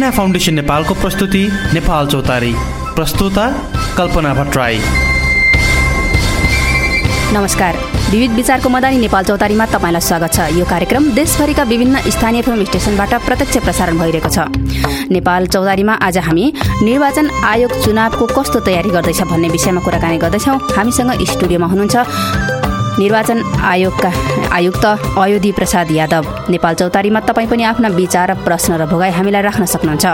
प्रेरणा foundation नेपालको प्रस्तुति नेपाल चौतारी। प्रस्तुता कल्पना भट्टराई। नमस्कार। विविध विचारको मदानी नेपाल चौतारीमा तपाईँलाई स्वागत छ। यो कार्यक्रम देशभरिका विभिन्न स्थानीय फिल्म स्टेसनबाट प्रत्यक्ष प्रसारण भइरहेको छ। नेपाल चौतारीमा आज हामी निर्वाचन आयोग चुनावको कस्तो तयारी गर्दैछ भन्ने विषयमा कुराकानी गर्दैछौँ। हामीसँग स्टुडियोमा हुनुहुन्छ निर्वाचन आयोगका आयुक्त अयोधी प्रसाद यादव। नेपाल चौतारीमा तपाईँ पनि आफ्ना विचार प्रश्न र भोगाई हामीलाई राख्न सक्नुहुन्छ।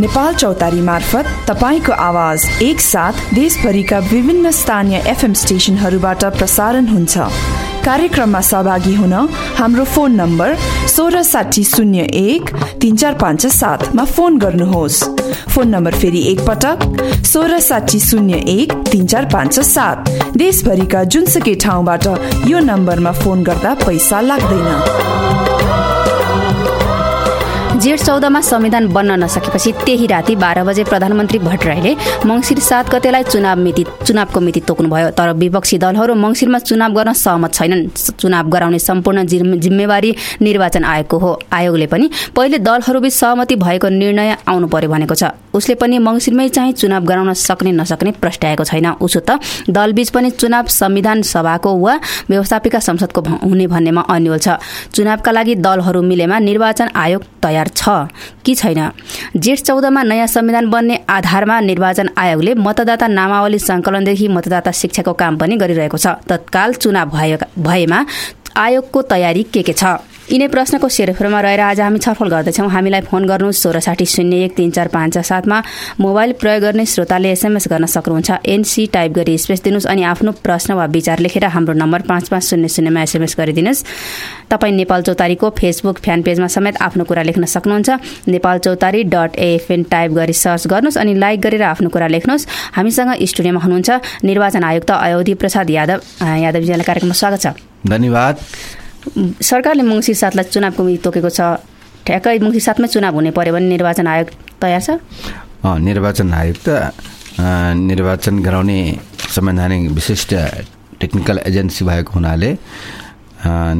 नेपाल चौतारी मार्फत तपाईँको आवाज एकसाथ देशभरिका विभिन्न स्थानीय एफएम स्टेसनहरूबाट प्रसारण हुन्छ। कार्यक्रममा सहभागी हुन हाम्रो फोन नम्बर सोह्र साठी शून्य एक तिन चार पाँच सातमा फोन गर्नुहोस्। फोन नम्बर फेरि एकपटक सोह्र साठी शून्य एक तिन चार पाँच सात। देशभरिका जुनसुकै ठाउँबाट यो नम्बरमा फोन गर्दा पैसा लाग्दैन। जेठ चौधमा संविधान बन्न नसकेपछि त्यही राति बाह्र बजे प्रधानमन्त्री भट्टराईले मङ्सिर सात गतेलाई चुनाव मिति चुनावको मिति तोक्नुभयो। तर विपक्षी दलहरू मङ्सिरमा चुनाव गर्न सहमत छैनन्। चुनाव गराउने सम्पूर्ण जिम्मेवारी निर्वाचन आयोगको हो। आयोगले पनि पहिले दलहरूबीच सहमति भएको निर्णय आउनु पर्यो भनेको छ। उसले पनि मङ्सिरमै चाहिँ चुनाव गराउन सक्ने नसक्ने प्रष्टाएको छैन। उसो त दलबीच पनि चुनाव संविधान सभाको वा व्यवस्थापिका संसदको हुने भन्नेमा अन्यल छ। चुनावका लागि दलहरू मिलेमा निर्वाचन आयोग तयार छ। कि छैन? जेठ चौधमा नयाँ संविधान बन्ने आधारमा निर्वाचन आयोगले मतदाता नामावली सङ्कलनदेखि मतदाता शिक्षाको काम पनि गरिरहेको छ। तत्काल चुनाव भएमा आयोगको तयारी के के छ? यिनै प्रश्नको सेरोफेरोमा रहेर आज हामी छलफल गर्दैछौँ। हामीलाई फोन गर्नु सोह्र साठी शून्य एक तिन चार पाँच सातमा मोबाइल प्रयोग गर्ने श्रोताले एसएमएस गर्न सक्नुहुन्छ। एनसी टाइप गरी स्पेस दिनुहोस् अनि आफ्नो प्रश्न वा विचार लेखेर हाम्रो नम्बर पाँच पाँच शून्य शून्यमा एसएमएस गरिदिनुहोस्। तपाईँ नेपाल चौतारीको फेसबुक फ्यान पेजमा समेत आफ्नो कुरा लेख्न सक्नुहुन्छ। Nepal Chautari dot AFN type गरी सर्च गर्नुहोस् अनि लाइक गरेर आफ्नो कुरा लेख्नुहोस्। हामीसँग स्टुडियोमा हुनुहुन्छ निर्वाचन आयुक्त अयोधी प्रसाद यादव। यादवजीलाई कार्यक्रममा स्वागत छ। धन्यवाद। सरकारले मङ्सिर सातलाई चुनावको मिति तोकेको छ। ठ्याक्कै मङ्सिर सातमै चुनाव हुने पर्यो भने निर्वाचन आयोग तयार छ? निर्वाचन आयोग त निर्वाचन गराउने संवैधानिक विशिष्ट टेक्निकल एजेन्सी भएको हुनाले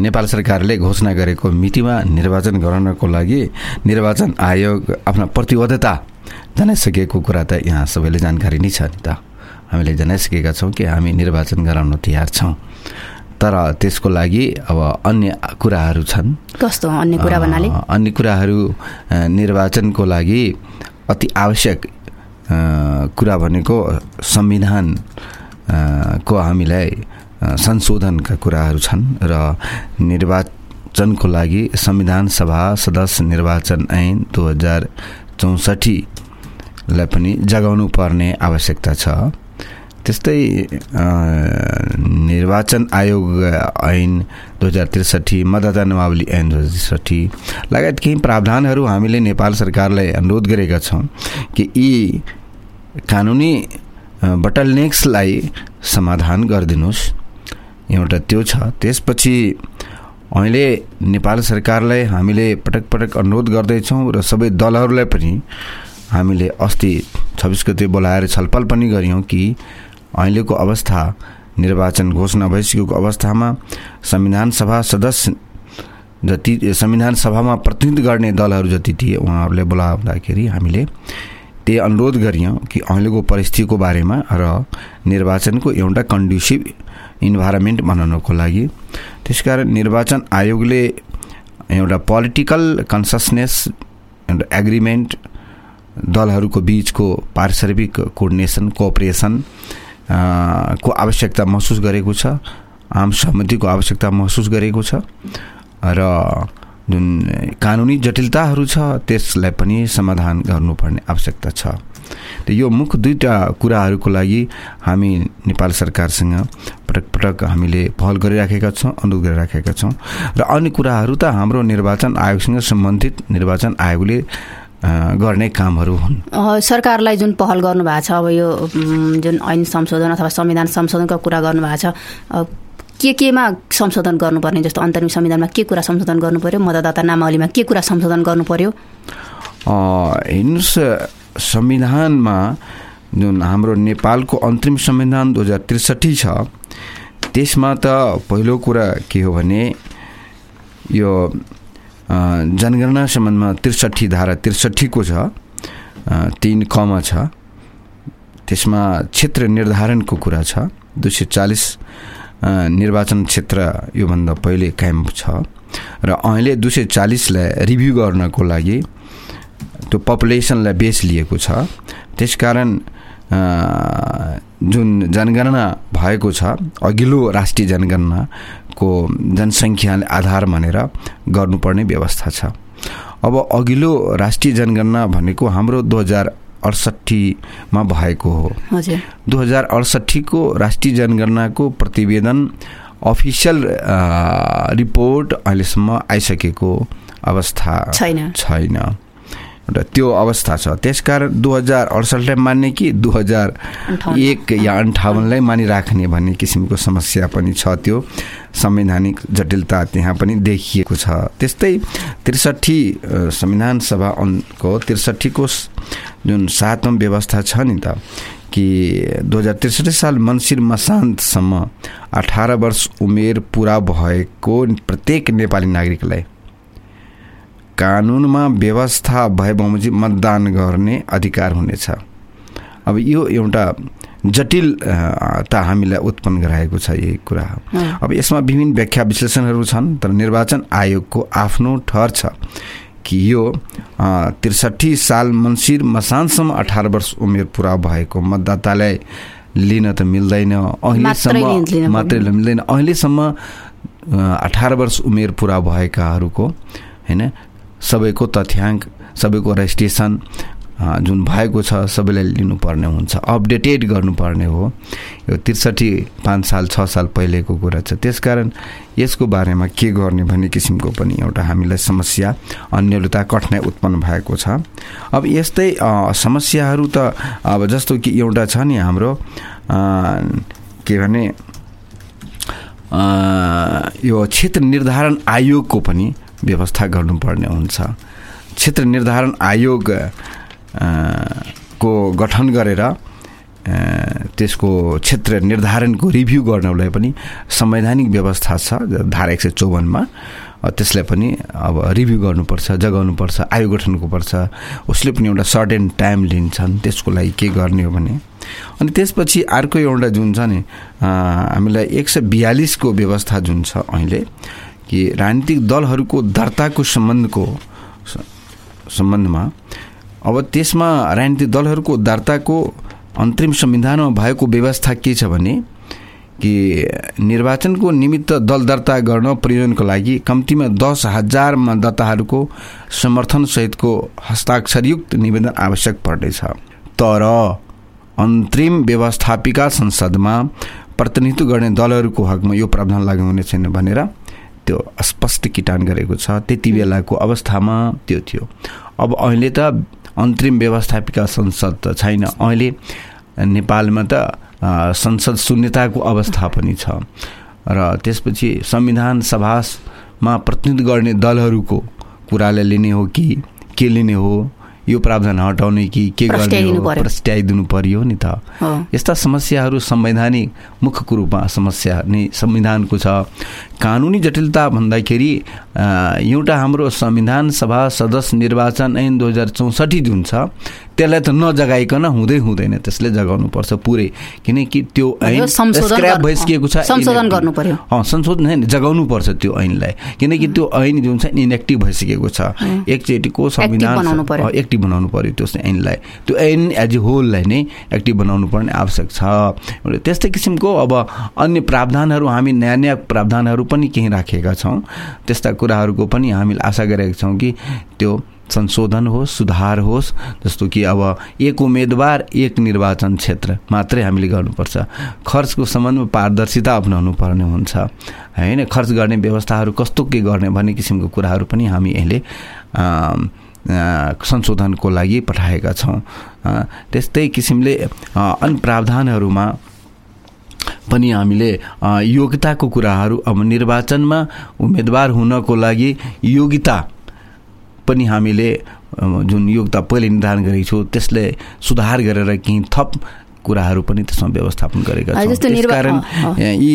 नेपाल सरकारले घोषणा गरेको मितिमा निर्वाचन गराउनको लागि निर्वाचन आयोग आफ्ना प्रतिबद्धता जनाइसकेको कुरा त यहाँ सबैले जानकारी नै छ नि त। हामीले जनाइसकेका छौँ कि हामी निर्वाचन गराउन तयार छौँ। तर त्यसको लागि अब अन्य कुराहरू छन्। कस्तो अन्य कुरा भन्नाले? अन्य कुराहरू निर्वाचनको लागि अति आवश्यक कुरा भनेको संविधान को हामीलाई संशोधनका कुराहरू छन् र निर्वाचनको लागि संविधान सभा सदस्य निर्वाचन ऐन दुई हजार चौसठीलाई पनि जगाउनु पर्ने आवश्यकता छ। त्यस्तै निर्वाचन आयोग ऐन दुई हजार त्रिसठी मतदाता नियमावली ऐन दुई हजार त्रिसठी लगायत केही प्रावधानहरू हामीले नेपाल सरकारलाई अनुरोध गरेका छौँ कि यी कानुनी बटलनेक्सलाई समाधान गरिदिनुहोस्। एउटा त्यो छ। त्यसपछि अहिले नेपाल सरकारलाई हामीले पटक पटक अनुरोध गर्दैछौँ र सबै दलहरूलाई पनि हामीले अस्ति छब्बिस गते बोलाएर छलफल पनि गऱ्यौँ कि अहिलेको अवस्था निर्वाचन घोषणा भइसकेको अवस्थामा संविधान सभा सदस्य जति संविधान सभामा प्रतिनिधित्व गर्ने दलहरू जति थिए उहाँहरूले बोलाउँदाखेरि हामीले त्यही अनुरोध गरियौँ कि अहिलेको परिस्थितिको बारेमा र निर्वाचनको एउटा कन्ड्युसिभ इन्भाइरोमेन्ट बनाउनको लागि। त्यसकारण निर्वाचन आयोगले एउटा पोलिटिकल कन्ससनेस एउटा एग्रिमेन्ट दलहरूको बिचको पारिश्रमिक कोर्डिनेसन कोअपरेसन को आवश्यकता महसुस गरेको छ आम सहमतिको आवश्यकता महसुस गरेको छ र जुन कानुनी जटिलताहरू छ त्यसलाई पनि समाधान गर्नुपर्ने आवश्यकता छ। त यो मुख्य दुईवटा कुराहरूको लागि हामी नेपाल सरकारसँग पटक पटक हामीले पहल गरिराखेका छौँ अनुरोध गरिराखेका छौँ। र अन्य कुराहरू त हाम्रो निर्वाचन आयोगसँग सम्बन्धित निर्वाचन आयोगले गर्ने कामहरू हुन्। सरकारलाई जुन पहल गर्नुभएको छ अब यो जुन ऐन संशोधन अथवा संविधान संशोधनको कुरा गर्नुभएको छ के केमा संशोधन गर्नुपर्ने जस्तो अन्तरिम संविधानमा के कुरा संशोधन गर्नु पर्यो मतदाता नामावलीमा के कुरा संशोधन गर्नु पर्यो हेर्नुहोस् संविधानमा जुन हाम्रो नेपालको अन्तरिम संविधान दुई हजार त्रिसठी छ त्यसमा त पहिलो कुरा के हो भने यो जनगणना सम्बन्धमा त्रिसठी धारा त्रिसठीको छ तिन कमा छ त्यसमा क्षेत्र निर्धारणको कुरा छ दुई सय चालिस निर्वाचन क्षेत्र योभन्दा पहिले कायम छ र अहिले दुई सय चालिसलाई रिभ्यू गर्नको लागि त्यो पपुलेसनलाई बेस लिएको छ त्यसकारण जुन जनगणना भएको छ अघिल्लो राष्ट्रिय जनगणनाको जनसङ्ख्याले आधार मानेर गर्नुपर्ने व्यवस्था छ। अब अघिल्लो राष्ट्रिय जनगणना भनेको हाम्रो दुई हजार अडसट्ठीमा भएको हो। दुई हजार अडसट्ठीको राष्ट्रिय जनगणनाको प्रतिवेदन अफिसियल रिपोर्ट अहिलेसम्म आइसकेको अवस्था छैन। छैन। र त्यो अवस्था छ। त्यसकारण दुई हजार अडसठीलाई मान्ने कि दुई हजार एक या अन्ठाउन्नलाई मानिराख्ने भन्ने किसिमको समस्या पनि छ त्यो। संवैधानिक जटिलता त्यहाँ पनि देखिएको छ। त्यस्तै त्रिसठी संविधान सभाको त्रिसठीको जुन सातौँ व्यवस्था छ नि त कि दुई हजार त्रिसठी साल मन्सिर मसान्तसम्म अठार वर्ष उमेर पुरा भएको प्रत्येक नेपाली नागरिकलाई कानुनमा व्यवस्था भए बमोजिम मतदान गर्ने अधिकार हुनेछ। अब यो एउटा जटिलता हामीलाई उत्पन्न गराएको छ यही कुरा अब यसमा विभिन्न व्याख्या विश्लेषणहरू छन् तर निर्वाचन आयोगको आफ्नो ठहर छ कि यो त्रिसठी साल मन्सिर मसानसम्म अठार वर्ष उमेर पुरा भएको मतदातालाई लिन त मिल्दैन। अहिलेसम्म मात्रै मिल्दैन। अहिलेसम्म अठार वर्ष उमेर पुरा भएकाहरूको होइन सबैको तथ्याङ्क सबैको रेजिस्ट्रेसन जुन भएको छ सबैलाई लिनुपर्ने हुन्छ। अपडेटेड गर्नुपर्ने हो। यो त्रिसठी पाँच साल छ साल पहिलेको कुरा छ। त्यसकारण यसको बारेमा के गर्ने भन्ने किसिमको पनि एउटा हामीलाई समस्या अन्यलता कठिनाइ उत्पन्न भएको छ। अब यस्तै समस्याहरू त अब जस्तो कि एउटा छ नि हाम्रो के भने यो क्षेत्र निर्धारण आयोगको पनि व्यवस्था गर्नुपर्ने हुन्छ। क्षेत्र निर्धारण आयोग को गठन गरेर त्यसको क्षेत्र निर्धारणको रिभ्यू गर्नलाई पनि संवैधानिक व्यवस्था छ धारा एक सय चौवन्नमा त्यसलाई पनि अब रिभ्यू गर्नुपर्छ जगाउनुपर्छ आयोग गठनको पर्छ। उसले पनि एउटा सर्टेन टाइम लिन्छन् त्यसको लागि के गर्ने हो भने। अनि त्यसपछि अर्को एउटा जुन छ नि हामीलाई एक सय बयालिसको व्यवस्था जुन छ अहिले कि राजनीतिक दलहरूको दर्ताको सम्बन्धको सम्बन्धमा अब त्यसमा राजनीतिक दलहरूको दर्ताको अन्तरिम संविधानमा भएको व्यवस्था के छ भने कि निर्वाचनको निमित्त दल दर्ता गर्न प्रयोजनको लागि कम्तीमा दस हजार मतदाताहरूको समर्थनसहितको हस्ताक्षरयुक्त निवेदन आवश्यक पर्नेछ। तर अन्तरिम व्यवस्थापिका संसदमा प्रतिनिधित्व गर्ने दलहरूको हकमा यो प्रावधान लागु हुने छैन भनेर त्यो स्पष्ट किटान गरेको छ त्यति बेलाको अवस्थामा त्यो थियो। अब अहिले त अन्तरिम व्यवस्थापिका संसद त छैन। अहिले नेपालमा त संसद शून्यताको अवस्था पनि छ। र त्यसपछि संविधान सभामा प्रतिनिधित्व गर्ने दलहरूको कुरालाई लिने हो कि के लिने हो? यो प्रावधान हटाउने कि के गर्ने प्रस्ट्याइदिनु पर्यो नि त। यस्ता समस्याहरू संवैधानिक मुख्य रूपमा समस्या नै संविधानको छ। कानुनी जटिलता भन्दाखेरि एउटा हाम्रो संविधान सभा सदस्य निर्वाचन ऐन दुई हजार चौसठी जुन छ त्यसलाई त नजगाइकन हुँदै हुँदैन त्यसले जगाउनु पर्छ पुरै। किनकि त्यो ऐन स्क्राप भइसकेको छ संशोधन गर्नु पर्यो। संशोधन होइन जगाउनु पर्छ त्यो ऐनलाई। किनकि त्यो ऐन जुन छ इनएक्टिभ भइसकेको छ एकचोटिको संविधान एक्टिभ बनाउनु पर्यो। त्यो ऐनलाई। त्यो ऐन एज ए होललाई नै एक्टिभ बनाउनु पर्ने आवश्यक छ। त्यस्तै किसिमको अब अन्य प्रावधानहरू हामी नयाँ नयाँ प्रावधानहरू पनि केही राखेका छौँ। त्यस्ता कुराहरूको पनि हामीले आशा गरेका छौँ कि त्यो संशोधन होस् सुधार होस् जस्तो कि अब एक उम्मेदवार एक निर्वाचन क्षेत्र मात्रै हामीले गर्नुपर्छ। खर्चको सम्बन्धमा पारदर्शिता अप्नाउनु पर्ने हुन्छ। होइन? खर्च गर्ने व्यवस्थाहरू कस्तो के गर्ने भन्ने किसिमको कुराहरू पनि हामी यसले संशोधनको लागि पठाएका छौँ। त्यस्तै किसिमले अन्य प्रावधानहरूमा पनि हामीले योग्यताको कुराहरू अब निर्वाचनमा उम्मेदवार हुनको लागि योग्यता पनि हामीले जुन योग्यता पहिले निर्धारण गरेको छौँ त्यसले सुधार गरेर केही थप कुराहरू पनि त्यसमा व्यवस्थापन गरेका छौँ अँ। यी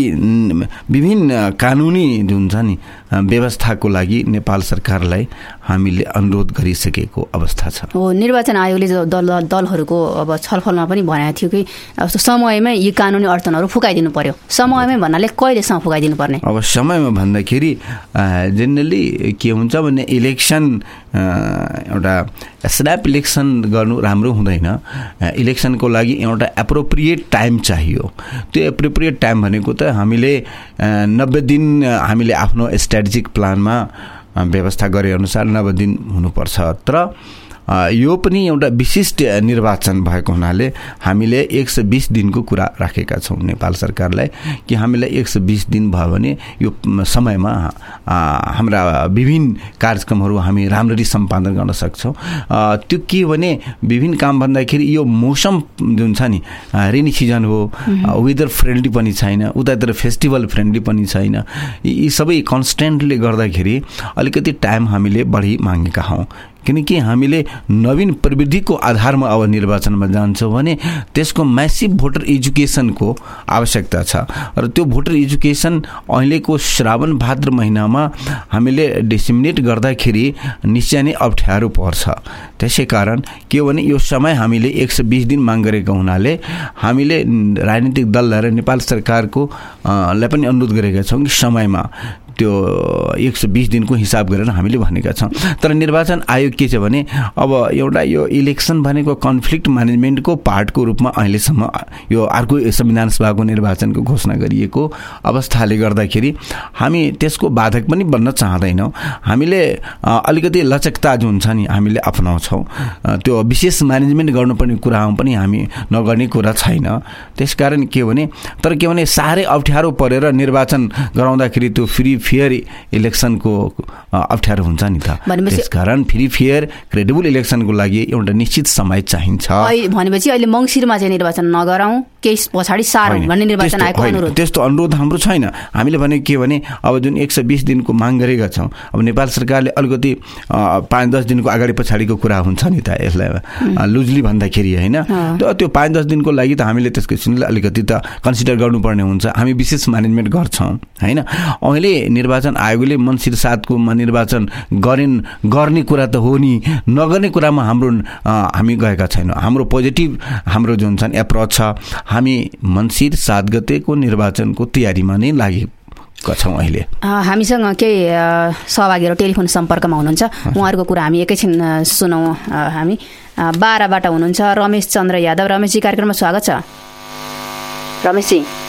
विभिन्न कानुनी जुन छ नि व्यवस्थाको लागि नेपाल सरकारलाई हामीले अनुरोध गरिसकेको अवस्था छ। हो निर्वाचन आयोगले जो दल दलहरूको अब छलफलमा पनि भनेको थियो कि अब समयमै यी कानुनी अडचनहरू फुकाइदिनु पर्यो। समयमै भन्नाले कहिलेसम्म फुकाइदिनु पर्ने अब समयमा भन्दाखेरि जेनरली के हुन्छ भने इलेक्सन एउटा स्न्याप इलेक्सन गर्नु राम्रो हुँदैन। इलेक्सनको लागि एउटा एप्रोप्रिएट टाइम चाहियो। त्यो एप्रोप्रिएट टाइम भनेको त हामीले नब्बे दिन हामीले आफ्नो स्ट्राटेजिक प्लानमा व्यवस्था गरे अनुसार नब्बे दिन हुनुपर्छ। तर यो पनि एउटा विशिष्ट निर्वाचन भएको हुनाले हामीले एक सय बिस दिनको कुरा राखेका छौँ नेपाल सरकारलाई कि हामीलाई एक सय बिस दिन भयो भने यो समयमा हाम्रा विभिन्न कार्यक्रमहरू हामी राम्ररी सम्पादन गर्न सक्छौँ। त्यो के भने विभिन्न काम भन्दाखेरि यो मौसम जुन छ नि रेनी सिजन हो वेदर फ्रेन्डली पनि छैन उतातिर फेस्टिभल फ्रेन्डली पनि छैन। यी सबै कन्सटेन्टले गर्दाखेरि अलिकति टाइम हामीले बढी मागेका हौँ। किनकि हामीले नवीन प्रविधिको आधारमा अब निर्वाचनमा जान्छौँ भने त्यसको म्यासिभ भोटर एजुकेसनको आवश्यकता छ। र त्यो भोटर एजुकेसन अहिलेको श्रावण भाद्र महिनामा हामीले डिसिमिनेट गर्दाखेरि निश्चय नै अप्ठ्यारो पर्छ। त्यसै कारण के हो भने यो समय हामीले एक सय बिस दिन माग गरेको हुनाले हामीले राजनीतिक दललाई र नेपाल सरकारको लाई पनि अनुरोध गरेका छौँ कि समयमा त्यो एक सय बिस दिनको हिसाब गरेर हामीले भनेका छौँ। तर निर्वाचन आयोग के छ भने अब एउटा यो इलेक्सन भनेको कन्फ्लिक्ट म्यानेजमेन्टको पार्टको रूपमा अहिलेसम्म यो अर्को संविधान सभाको निर्वाचनको घोषणा गरिएको अवस्थाले गर्दाखेरि हामी त्यसको बाधक पनि बन्न चाहँदैनौँ। हामीले अलिकति लचकता जुन छ नि हामीले अप्नाउँछौँ। त्यो विशेष म्यानेजमेन्ट गर्नुपर्ने कुरामा पनि हामी नगर्ने कुरा छैन। त्यसकारण के भने तर के भने साह्रै अप्ठ्यारो परेर निर्वाचन गराउँदाखेरि त्यो फ्री फेयर इलेक्सनको अप्ठ्यारो हुन्छ नि त। त्यसकारण फ्री फेयर क्रेडिबल इलेक्सनको लागि एउटा निश्चित समय चाहिन्छ। भनेपछि अहिले मङ्सिरमा चाहिँ निर्वाचन नगराउँ केही पछाडि सारौँ भन्ने निर्वाचन होइन, अनुरोध। त्यस्तो अनुरोध हाम्रो छैन। हामीले भने के भने अब जुन एक सय बिस दिनको माग गरेका छौँ अब नेपाल सरकारले अलिकति पाँच दस दिनको अगाडि पछाडिको कुरा हुन्छ नि त यसलाई लुजली भन्दाखेरि होइन। त्यो पाँच दस दिनको लागि त हामीले त्यसको किसिमले अलिकति त कन्सिडर गर्नुपर्ने हुन्छ। हामी विशेष म्यानेजमेन्ट गर्छौँ होइन। अहिले निर्वाचन आयोगले मन्सिर सातको निर्वाचन गरेन गर्ने कुरा त हो नि। नगर्ने कुरामा हाम्रो हामी गएका छैनौँ। हाम्रो पोजिटिभ हाम्रो जुन छ एप्रोच छ हामी मन्सिर सात गतेको निर्वाचनको तयारीमा नै लागेका छौँ अहिले। हामीसँग केही सहभागीहरू टेलिफोन सम्पर्कमा हुनुहुन्छ। उहाँहरूको कुरा हामी एकैछिन सुनौँ हामी। बाह्रबाट हुनुहुन्छ रमेश चन्द्र यादव। रमेशजी कार्यक्रममा स्वागत छ। रमेशजी।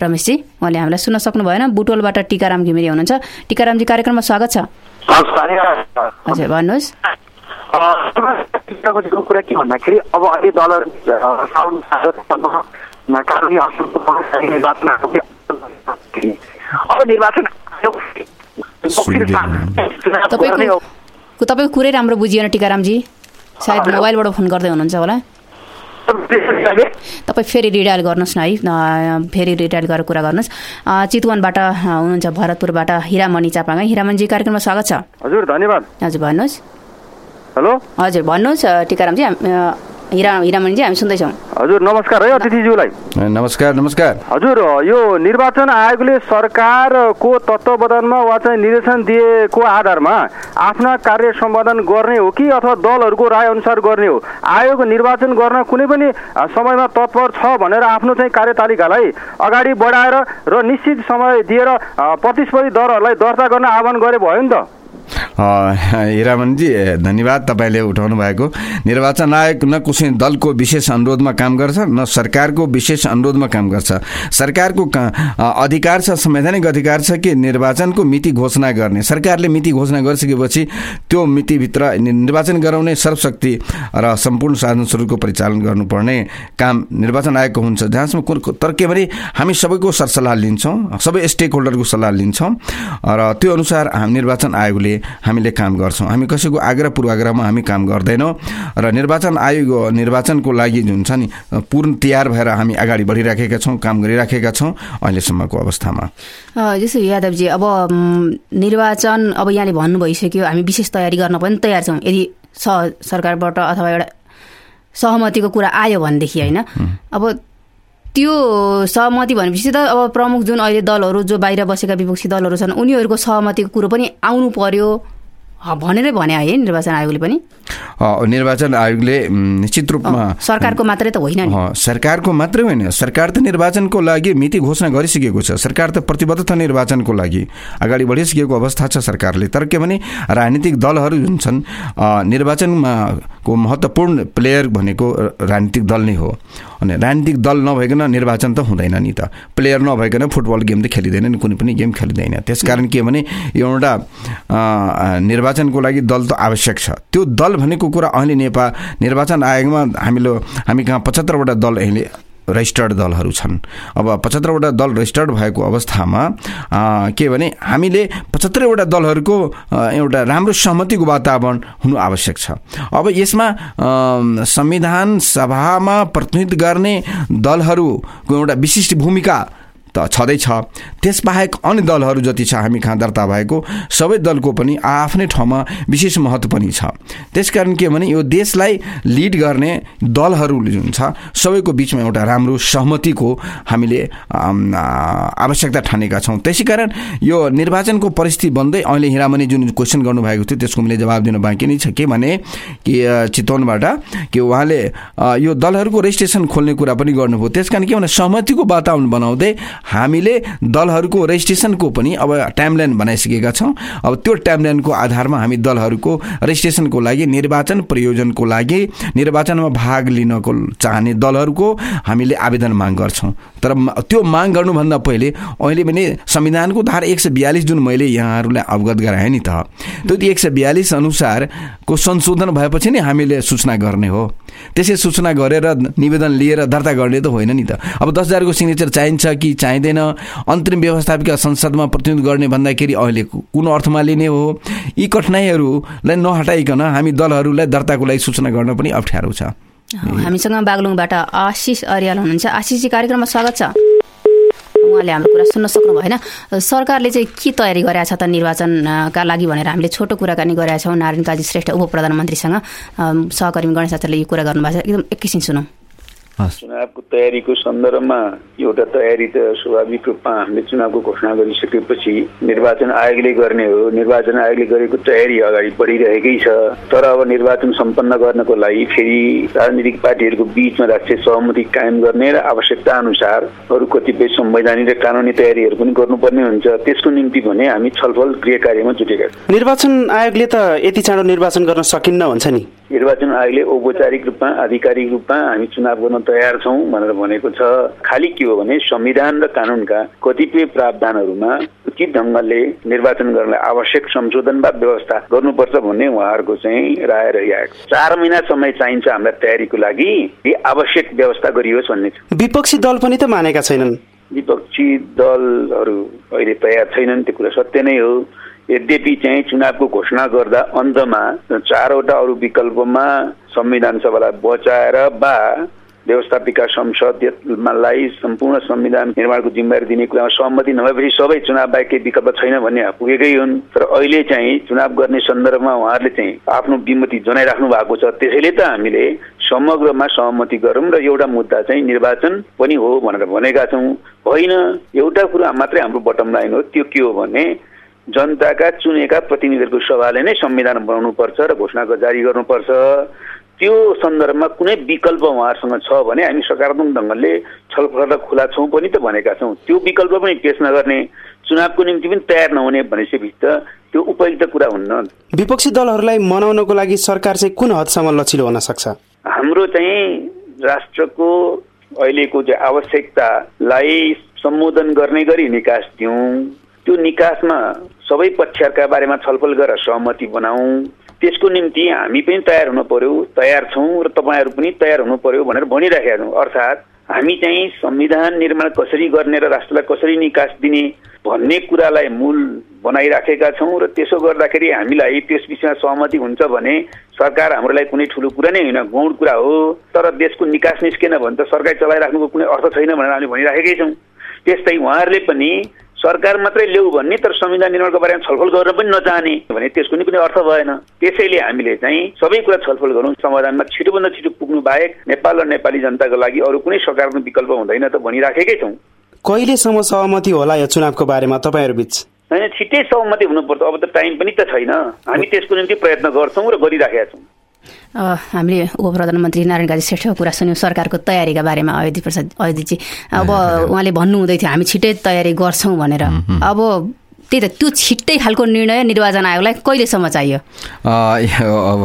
रमेशजी उहाँले हामीलाई सुन्न सक्नु भएन बुटोलबाट टिकाराम घिमिरे हुनुहुन्छ। टिकारामजी कार्यक्रममा स्वागत छ। हजुर भन्नुहोस्। कुरा के भन्दाखेरि अब अहिले अब निर्वाचन तपाईँको कुरै राम्रो बुझिएन टिकारामजी। सायद मोबाइलबाट फोन गर्दै हुनुहुन्छ होला। तपाईँ फेरि रिडायल गर्नुहोस् न है। फेरि रिडायल गरेर कुरा गर्नुहोस्। चितवनबाट हुनुहुन्छ भरतपुरबाट हिरामणि चापाङ हिरामणजी कार्यक्रममा स्वागत छ। हजुर धन्यवाद। हजुर भन्नुहोस्। हेलो। हजुर भन्नुहोस् टिकारामजी हिरा हिरामणिजी हामी सुन्दैछौँ। हजुर नमस्कार है अतिथिज्यूलाई। नमस्कार नमस्कार। हजुर यो निर्वाचन आयोगले सरकारको तत्त्वावधानमा वा चाहिँ निर्देशन दिएको आधारमा आफ्ना कार्य सम्पादन गर्ने हो कि अथवा दलहरूको राय अनुसार गर्ने हो? आयोग निर्वाचन गर्न कुनै पनि समयमा तत्पर छ भनेर आफ्नो चाहिँ कार्यतालिकालाई अगाडि बढाएर र निश्चित समय दिएर प्रतिस्पर्धी दलहरूलाई दर्ता गर्न आह्वान गरे भयो नि त। हिरामनजी धन्यवाद तपाईँले उठाउनु भएको। निर्वाचन आयोग न कुनै दलको विशेष अनुरोधमा काम गर्छ न सरकारको विशेष अनुरोधमा काम गर्छ। सरकारको अधिकार छ संवैधानिक अधिकार छ कि निर्वाचनको मिति घोषणा गर्ने? सरकारले मिति घोषणा गरिसकेपछि त्यो मितिभित्र निर्वाचन गराउने सर्वशक्ति र सम्पूर्ण साधन स्रोतको परिचालन गर्नुपर्ने काम निर्वाचन आयोगको हुन्छ। जहाँसम्म तर के भने हामी सबैको सरसल्लाह लिन्छौँ सबै स्टेक होल्डरको सल्लाह लिन्छौँ। र त्यो अनुसार हामी निर्वाचन आयोगले हामीले काम गर्छौँ। हामी कसैको आग्रह पूर्वाग्रहमा हामी काम गर्दैनौँ र निर्वाचन आयोग निर्वाचनको लागि जुन छ नि पूर्ण तयार भएर हामी अगाडि बढिराखेका छौँ काम गरिराखेका छौँ अहिलेसम्मको अवस्थामा। जस्तो यादवजी अब निर्वाचन अब यहाँले भन्नु भइसक्यो हामी विशेष तयारी गर्न पनि तयार छौँ। यदि स सरकारबाट अथवा एउटा सहमतिको कुरा आयो भनेदेखि होइन? अब त्यो सहमति भनेपछि त अब प्रमुख जुन अहिले दलहरू जो बाहिर बसेका विपक्षी दलहरू छन् उनीहरूको सहमतिको कुरो पनि आउनु पर्यो। भनेरै भने है निर्वाचन आयोगले पनि। निर्वाचन आयोगले निश्चित रूपमा सरकारको मात्रै त होइन सरकारको मात्रै होइन। सरकार त निर्वाचनको लागि मिति घोषणा गरिसकेको छ। सरकार त प्रतिबद्ध छ निर्वाचनको लागि। अगाडि बढिसकेको अवस्था छ सरकारले। तर के भने राजनीतिक दलहरू जुन छन् निर्वाचनमा को महत्त्वपूर्ण प्लेयर भनेको राजनीतिक दल नै हो। अनि राजनीतिक दल नभइकन निर्वाचन त हुँदैन नि त। प्लेयर नभइकन फुटबल गेम त खेलिँदैन नि कुनै पनि गेम खेलिँदैन। त्यसकारण के भने एउटा निर्वाचनको लागि दल त आवश्यक छ। त्यो दल भनेको कुरा अहिले नेपाल निर्वाचन आयोगमा हामीले हामी कहाँ पचहत्तरवटा दल अहिले रजिस्टर्ड दलहरू छन्। अब पचहत्तरवटा दल रजिस्टर्ड भएको अवस्थामा के भने हामीले पचहत्तरवटा दलहरूको एउटा राम्रो सहमतिको वातावरण हुनु आवश्यक छ। अब यसमा संविधान सभामा प्रतिनिधित्व गर्ने दलहरूको एउटा विशिष्ट भूमिका त छँदैछ। त्यसबाहेक अन्य दलहरू जति छ हामी कहाँ दर्ता भएको सबै दलको पनि आफ्नै ठाउँमा विशेष महत्त्व पनि छ। त्यसकारण के भने यो देशलाई लिड गर्ने दलहरू जुन छ सबैको बिचमा एउटा राम्रो सहमतिको हामीले आवश्यकता ठानेका छौँ। त्यसै कारण यो निर्वाचनको परिस्थिति बन्दै अहिले हिरामणि जुन क्वेसन गर्नुभएको थियो त्यसको मैले जवाब दिन बाँकी नै छ। के भने कि चितवनबाट कि उहाँले यो दलहरूको रेजिस्ट्रेसन खोल्ने कुरा पनि गर्नुभयो। त्यस कारण के भने सहमतिको वातावरण बनाउँदै हामीले दलहरूको रेजिस्ट्रेसनको पनि अब टाइमलाइन बनाइसकेका छौँ। अब त्यो टाइमलाइनको आधारमा हामी दलहरूको रेजिस्ट्रेसनको लागि निर्वाचन प्रयोजनको लागि निर्वाचनमा भाग लिनको चाहने दलहरूको हामीले आवेदन माग गर्छौँ। तर त्यो माग गर्नुभन्दा पहिले अहिले पनि संविधानको धारा एक सय बयालिस जुन मैले यहाँहरूलाई अवगत गराएँ नि त त्यो एक सय बयालिस अनुसारको संशोधन भएपछि नै हामीले सूचना गर्ने हो। त्यसै सूचना गरेर निवेदन लिएर दर्ता गर्ने त होइन नि त। अब दस हजारको सिग्नेचर चाहिन्छ कि चाहिँदैन। अन्तरिम व्यवस्थापिका संसदमा प्रतिनिधित्व गर्ने भन्दाखेरि अहिले कुन अर्थमा लिने हो? यी कठिनाइहरूलाई नहटाइकन हामी दलहरूलाई दर्ताको लागि सूचना गर्न पनि अप्ठ्यारो छ। हामीसँग बागलुङबाट आशिष अर्याल हुनुहुन्छ। आशिषजी कार्यक्रममा स्वागत छ। उहाँले हाम्रो कुरा सुन्न सक्नु भएन सरकारले चाहिँ के तयारी गरेका छ त निर्वाचनका लागि भनेर हामीले छोटो कुराकानी गरेका छौँ। नारायण काजी श्रेष्ठ उप प्रधानमन्त्रीसँग सहकर्मी गणेश आचार्यले यो कुरा गर्नुभएको छ। एकदम एकैछिन सुनौँ। चुनावको तयारीको सन्दर्भमा एउटा तयारी त स्वाभाविक रूपमा हामीले चुनावको घोषणा गरिसकेपछि निर्वाचन आयोगले गर्ने हो। निर्वाचन आयोगले गरेको तयारी अगाडि बढिरहेकै छ। तर अब निर्वाचन सम्पन्न गर्नको लागि फेरि राजनीतिक पार्टीहरूको बिचमा राष्ट्रिय सहमति कायम गर्ने र आवश्यकता अनुसार अरू कतिपय संवैधानिक र कानुनी तयारीहरू पनि गर्नुपर्ने हुन्छ। त्यसको निम्ति भने हामी छलफल गृह कार्यमा जुटेका छौँ। निर्वाचन आयोगले त यति चाँडो निर्वाचन गर्न सकिन्न हुन्छ नि। निर्वाचन आयोगले औपचारिक रूपमा आधिकारिक रूपमा हामी चुनाव गर्न तयार छौँ भनेर भनेको छ। खालि के हो भने संविधान र कानुनका कतिपय प्रावधानहरूमा उचित ढङ्गले निर्वाचन गर्नलाई आवश्यक संशोधन वा व्यवस्था गर्नुपर्छ भन्ने उहाँहरूको चाहिँ राय रहिआएको चार महिना समय चाहिन्छ हामीलाई तयारीको लागि। आवश्यक व्यवस्था गरियोस् भन्ने छ। विपक्षी दल पनि त मानेका छैनन्। विपक्षी दलहरू अहिले तयार छैनन् त्यो कुरा सत्य नै हो। यद्यपि चाहिँ चुनावको घोषणा गर्दा अन्तमा चारवटा अरू विकल्पमा संविधान सभालाई बचाएर वा व्यवस्थापिका संसदलाई सम्पूर्ण संविधान निर्माणको जिम्मेवारी दिने कुरामा सहमति नभएपछि सबै चुनाव बाहेक केही विकल्प छैन भन्ने पुगेकै हुन्। तर अहिले चाहिँ चुनाव गर्ने सन्दर्भमा उहाँहरूले चाहिँ आफ्नो विमति जनाइराख्नु भएको छ। त्यसैले त हामीले समग्रमा सहमति गरौँ र एउटा मुद्दा चाहिँ निर्वाचन पनि हो भनेर भनेका छौँ। होइन एउटा कुरा मात्रै हाम्रो बटम लाइन हो त्यो के हो भने जनताका चुनेका प्रतिनिधिहरूको सभाले नै संविधान बनाउनुपर्छ र घोषणा जारी गर्नुपर्छ। त्यो सन्दर्भमा कुनै विकल्प उहाँहरूसँग छ भने हामी सकारात्मक ढङ्गले छलफल गरेर खुला छौँ पनि त भनेका छौँ। त्यो विकल्प पनि पेश नगर्ने चुनावको निम्ति पनि तयार नहुने भनेपछि त त्यो उपयुक्त कुरा हुन्न। विपक्षी दलहरूलाई मनाउनको लागि सरकार चाहिँ कुन हदसम्म लचिलो हुन सक्छ? हाम्रो चाहिँ राष्ट्रको अहिलेको चाहिँ आवश्यकतालाई सम्बोधन गर्ने गरी निकास दिउँ। त्यो निकासमा सबै पक्षहरूका बारेमा छलफल गरेर सहमति बनाऊ। त्यसको निम्ति हामी पनि तयार हुनु पर्यो तयार छौँ र तपाईँहरू पनि तयार हुनु पर्यो भनेर भनिराखेका छौँ। अर्थात् हामी चाहिँ संविधान निर्माण कसरी गर्ने र राष्ट्रलाई कसरी निकास दिने भन्ने कुरालाई मूल बनाइराखेका छौँ र त्यसो गर्दाखेरि हामीलाई त्यस विषयमा सहमति हुन्छ भने सरकार हाम्रो लागि कुनै ठुलो कुरा नै होइन गौण कुरा हो। तर देशको निकास निस्केन भने त सरकार चलाइराख्नुको कुनै अर्थ छैन भनेर हामीले भनिराखेकै छौँ। त्यस्तै उहाँहरूले पनि सरकार मात्रै ल्याऊ भन्ने तर संविधान निर्माणको बारेमा छलफल गर्न पनि नचाहने भने त्यसको नि कुनै अर्थ भएन। त्यसैले हामीले चाहिँ सबै कुरा छलफल गरौँ समाधानमा छिटोभन्दा छिटो पुग्नु बाहेक नेपाल र नेपाली जनताको लागि अरू कुनै सरकारको विकल्प हुँदैन त भनिराखेकै छौँ। कहिलेसम्म सहमति होला यो चुनावको बारेमा तपाईँहरू बिच? होइन छिट्टै सहमति हुनुपर्छ अब त टाइम पनि त छैन। हामी त्यसको निम्ति प्रयत्न गर्छौँ र गरिराखेका छौँ। हामीले उप प्रधानमन्त्री नारायण गाजी श्रेष्ठको कुरा सुन्यौँ सरकारको तयारीका बारेमा अयोधी प्रसाद अयोधीजी अब उहाँले भन्नुहुँदै थियो हामी छिट्टै तयारी गर्छौँ भनेर। अब त्यही त त्यो छिट्टै खालको निर्णय निर्वाचन आयोगलाई कहिलेसम्म चाहियो? अब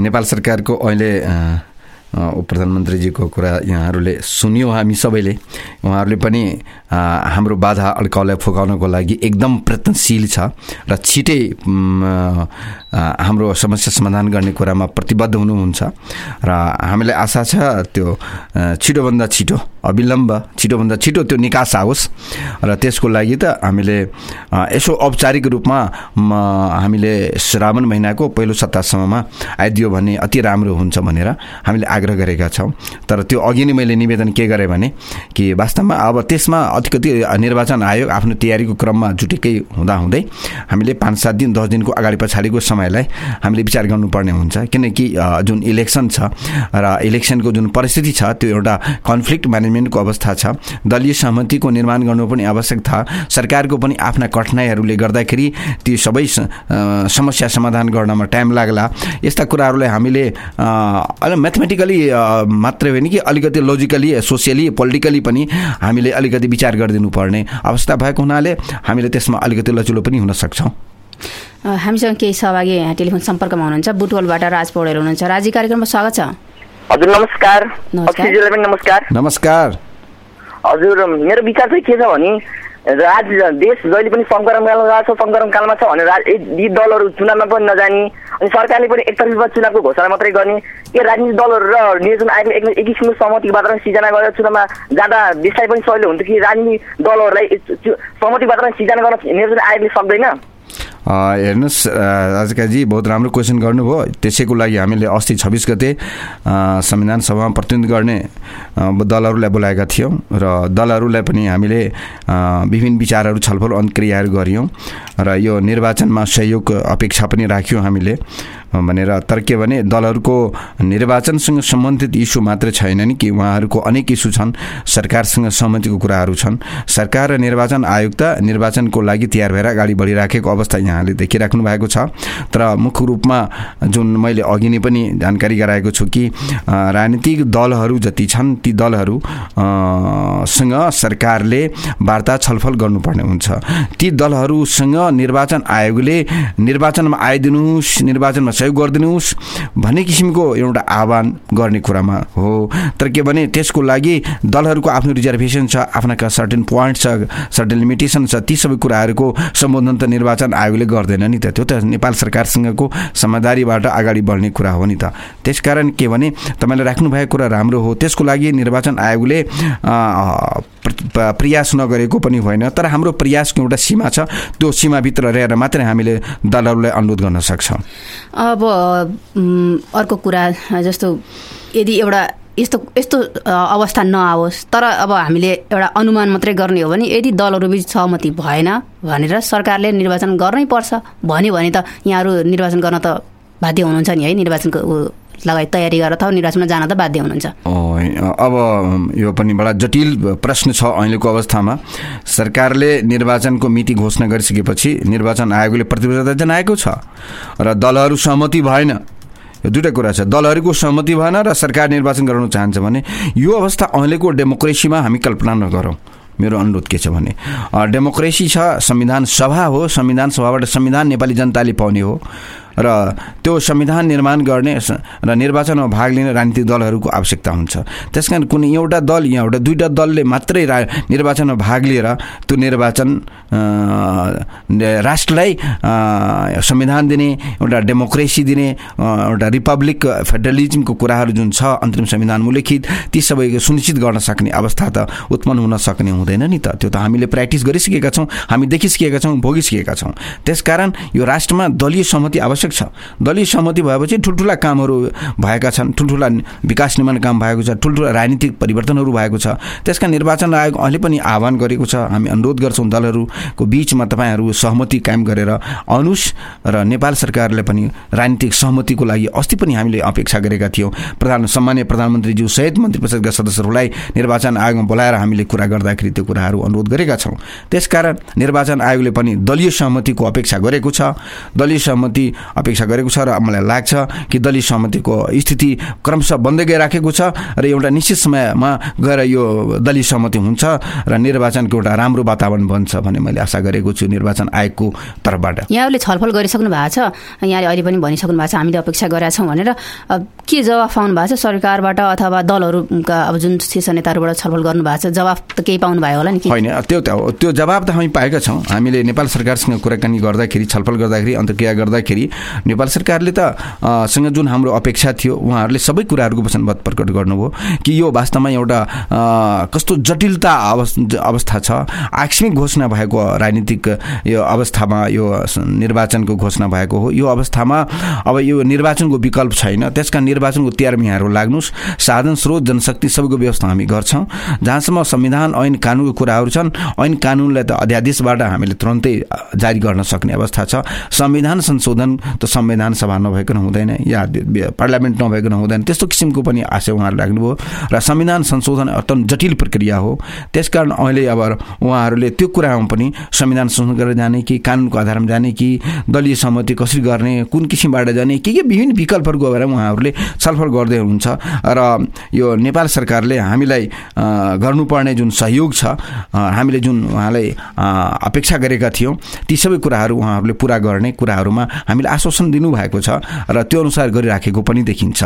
नेपाल सरकारको अहिले उप प्रधानमन्त्रीजीको कुरा यहाँहरूले सुन्यो हामी सबैले। उहाँहरूले पनि हाम्रो बाधा अड्काउलाई फुकाउनको लागि एकदम प्रयत्नशील छ र छिटै हाम्रो समस्या समाधान गर्ने कुरामा प्रतिबद्ध हुनुहुन्छ। र हामीलाई आशा छ त्यो छिटोभन्दा छिटो अविलम्ब छिटोभन्दा छिटो त्यो निकास आओस्। र त्यसको लागि त हामीले यसो औपचारिक रूपमा हामीले श्रावण महिनाको पहिलो सप्ताहसम्ममा आइदियो भने अति राम्रो हुन्छ भनेर हामीले आग्रह गरेका छौँ। तर त्यो अघि नै मैले निवेदन के गरेँ भने कि वास्तवमा अब त्यसमा अलिकति निर्वाचन आयोग आफ्नो तयारीको क्रममा जुटेकै हुँदाहुँदै हामीले पाँच सात दिन दस दिनको अगाडि पछाडिको समयलाई हामीले विचार गर्नुपर्ने हुन्छ। किनकि जुन इलेक्सन छ र इलेक्सनको जुन परिस्थिति छ त्यो एउटा कन्फ्लिक्ट म्यानेजमेन्टको अवस्था छ। दलीय सहमतिको निर्माण गर्नु पनि आवश्यक छ सरकारको पनि आफ्ना कठिनाइहरूले गर्दाखेरि ती सबै समस्या समाधान गर्नमा टाइम लाग्ला। यस्ता कुराहरूलाई हामीले म्याथमेटिकली मात्रै होइन कि अलिकति लोजिकली सोसियली पोलिटिकली पनि हामीले अलिकति विचार गरिदिनु पर्ने अवस्था भएको हुनाले हामीले त्यसमा अलिकति लचिलो पनि हुन सक्छौँ। हामीसँग केही सहभागी यहाँ टेलिफोन सम्पर्कमा हुनुहुन्छ। बुटवलबाट राज पौडेल हुनुहुन्छ। राजी कार्यक्रममा स्वागत छ। हजुर नमस्कार। नमस्कार। नमस्कार। हजुर मेरो विचार चाहिँ के छ भने राज देश जहिले पनि सङ्करम कालमा छ सङ्करम कालमा छ भनेर यी दलहरू चुनावमा पनि नजाने अनि सरकारले पनि एकतर्फी चुनावको घोषणा मात्रै गर्ने। के राजनीतिक दलहरू र निर्वाचन आयोगले एक एक किसिमको सहमतिको वातावरण सिर्जना गरेर चुनावमा? जाँदा देशलाई पनि सजिलो हुन्छ कि राजनीतिक दलहरूलाई सहमति वातावरण सिर्जना गर्न निर्वाचन आयोगले सक्दैन? हेर्नुहोस् राजकाजी बहुत राम्रो क्वेसन गर्नुभयो। त्यसैको लागि हामीले अस्ति छब्बिस गते संविधान सभामा प्रतिनिधित्व गर्ने दलहरूलाई बोलाएका थियौँ र दलहरूलाई पनि हामीले विभिन्न विचारहरू छलफल अन्तक्रियाहरू गऱ्यौँ र यो निर्वाचनमा सहयोग अपेक्षा पनि राख्यौँ हामीले। भनेर तर के भने दलहरूको निर्वाचनसँग सम्बन्धित इस्यु मात्रै छैनन् कि उहाँहरूको अनेक इस्यु छन् सरकारसँग सहमतिको कुराहरू छन्। सरकार र निर्वाचन आयोग त निर्वाचनको लागि तयार भएर अगाडि बढिराखेको अवस्था यहाँले देखिराख्नु भएको छ। तर मुख्य रूपमा जुन मैले अघि नै पनि जानकारी गराएको छु कि राजनीतिक दलहरू जति छन् ती दलहरू सँग सरकारले वार्ता छलफल गर्नुपर्ने हुन्छ। ती दलहरूसँग निर्वाचन आयोगले निर्वाचनमा आइदिनुहोस् निर्वाचनमा सहयोग गरिदिनुहोस् भन्ने किसिमको एउटा आह्वान गर्ने कुरामा हो। तर के भने त्यसको लागि दलहरूको आफ्नो रिजर्भेसन छ आफ्ना सर्टेन पोइन्ट छ सर्टेन लिमिटेसन छ ती सबै कुराहरूको सम्बोधन त निर्वाचन आयोगले गर्दैन नि त। त्यो त नेपाल सरकारसँगको समझदारीबाट अगाडि बढ्ने कुरा हो नि त। त्यसकारण के भने तपाईँले राख्नुभएको कुरा राम्रो हो। त्यसको लागि निर्वाचन आयोगले प्रयास नगरेको पनि होइन। तर हाम्रो प्रयासको एउटा सीमा छ। त्यो सीमाभित्र रहेर मात्रै हामीले दलहरूलाई अनुरोध गर्न सक्छौँ। अब अर्को कुरा जस्तो यदि एउटा यस्तो यस्तो अवस्था नआओस् तर अब हामीले एउटा अनुमान मात्रै गर्ने हो भने यदि दलहरूबिच सहमति भएन भनेर सरकारले निर्वाचन गर्नै पर्छ भन्यो भने त यहाँहरू निर्वाचन गर्न त बाध्य हुनुहुन्छ नि है निर्वाचनको लगायत तयारी गरेर अथवा निर्वाचनमा जान त बाध्य हुनुहुन्छ। अब यो पनि बडा जटिल प्रश्न छ अहिलेको अवस्थामा। सरकारले निर्वाचनको मिति घोषणा गरिसकेपछि निर्वाचन आयोगले प्रतिबद्धता जनाएको छ र दलहरू सहमति भएन। यो दुइटा कुरा छ। दलहरूको सहमति भएन र सरकार निर्वाचन गराउन चाहन्छ भने यो अवस्था अहिलेको डेमोक्रेसीमा हामी कल्पना नगरौँ। मेरो अनुरोध के छ भने डेमोक्रेसी छ संविधान सभा हो संविधान सभाबाट संविधान नेपाली जनताले पाउने हो। र त्यो संविधान निर्माण गर्ने र निर्वाचनमा भाग लिने राजनीतिक दलहरूको आवश्यकता हुन्छ। त्यस कारण कुनै एउटा दल या एउटा दुईवटा दलले मात्रै रा निर्वाचनमा भाग लिएर त्यो निर्वाचन राष्ट्रलाई संविधान दिने एउटा डेमोक्रेसी दिने एउटा रिपब्लिक फेडरलिजमको कुराहरू जुन छ अन्तरिम संविधान उल्लेखित ती सबै सुनिश्चित गर्न सक्ने अवस्था त उत्पन्न हुन सक्ने हुँदैन नि त। त्यो त हामीले प्र्याक्टिस गरिसकेका छौँ हामी देखिसकेका छौँ भोगिसकेका छौँ। त्यसकारण यो राष्ट्रमा दलीय सहमति आवश्यक आवश्यक छ। दलीय सहमति भएपछि ठुल्ठुला कामहरू भएका छन्। ठुल्ठुला विकास निर्माण काम भएको छ। ठुल्ठुला राजनीतिक परिवर्तनहरू भएको छ। त्यसका निर्वाचन आयोग अहिले पनि आह्वान गरेको छ। हामी अनुरोध गर्छौँ दलहरूको बिचमा तपाईँहरू सहमति कायम गरेर आउनुहोस् र नेपाल सरकारले पनि राजनीतिक सहमतिको लागि अस्ति पनि हामीले अपेक्षा गरेका थियौँ। प्रधान सम्मान्य प्रधानमन्त्रीज्यू सहित मन्त्री परिषदका सदस्यहरूलाई निर्वाचन आयोगमा बोलाएर हामीले कुरा गर्दाखेरि त्यो कुराहरू अनुरोध गरेका छौँ। त्यसकारण निर्वाचन आयोगले पनि दलीय सहमतिको अपेक्षा गरेको छ। दलीय सहमति अपेक्षा गरेको छ र मलाई लाग्छ कि दलीय सहमतिको स्थिति क्रमशः बन्दै गइराखेको छ र एउटा निश्चित समयमा गएर यो दलीय सहमति हुन्छ र निर्वाचनको एउटा राम्रो वातावरण बन्छ भन्ने मैले आशा गरेको छु निर्वाचन आयोगको तर्फबाट। यहाँहरूले छलफल गरिसक्नु भएको छ। यहाँले अहिले पनि भनिसक्नु भएको छ हामीले अपेक्षा गरेका छौँ भनेर। के जवाफ पाउनु भएको छ? सरकारबाट अथवा दलहरूका अब जुन शीर्ष नेताहरूबाट छलफल गर्नु भएको छ जवाफ त केही पाउनु भयो होला नि होइन त्यो त्यो जवाब त हामी पाएका छौँ। हामीले नेपाल सरकारसँग कुराकानी गर्दाखेरि छलफल गर्दाखेरि अन्तक्रिया गर्दाखेरि नेपाल सरकारले त सँग जुन हाम्रो अपेक्षा थियो उहाँहरूले सबै कुराहरूको वचनबद्ध प्रकट गर्नुभयो कि यो वास्तवमा एउटा कस्तो जटिलता अवस्था छ। आकस्मिक घोषणा भएको राजनीतिक यो अवस्थामा यो निर्वाचनको घोषणा भएको हो। यो अवस्थामा अब यो निर्वाचनको विकल्प छैन। त्यसका निर्वाचनको तयार यहाँहरू लाग्नुहोस् साधन स्रोत जनशक्ति सबैको व्यवस्था हामी गर्छौँ। जहाँसम्म संविधान ऐन कानुनको कुराहरू छन् ऐन कानुनलाई त अध्यादेशबाट हामीले तुरन्तै जारी गर्न सक्ने अवस्था छ। संविधान संशोधन त संविधान सभा नभइकन हुँदैन या पार्लियामेन्ट नभइकन हुँदैन त्यस्तो किसिमको पनि आशय उहाँहरू राख्नुभयो र संविधान संशोधन अत्यन्त जटिल प्रक्रिया हो। त्यसकारण अहिले अब उहाँहरूले त्यो कुरामा पनि संविधान संशोधन गरेर जाने कि कानुनको आधारमा जाने कि दलीय सहमति कसरी गर्ने कुन किसिमबाट जाने के के विभिन्न विकल्पहरू गएर उहाँहरूले छलफल गर्दै हुनुहुन्छ र यो नेपाल सरकारले हामीलाई गर्नुपर्ने जुन सहयोग छ हामीले जुन उहाँलाई अपेक्षा गरेका थियौँ ती सबै कुराहरू उहाँहरूले पुरा गर्ने कुराहरूमा हामीले आश्वासन दिनुभएको छ र त्यो अनुसार गरिराखेको पनि देखिन्छ।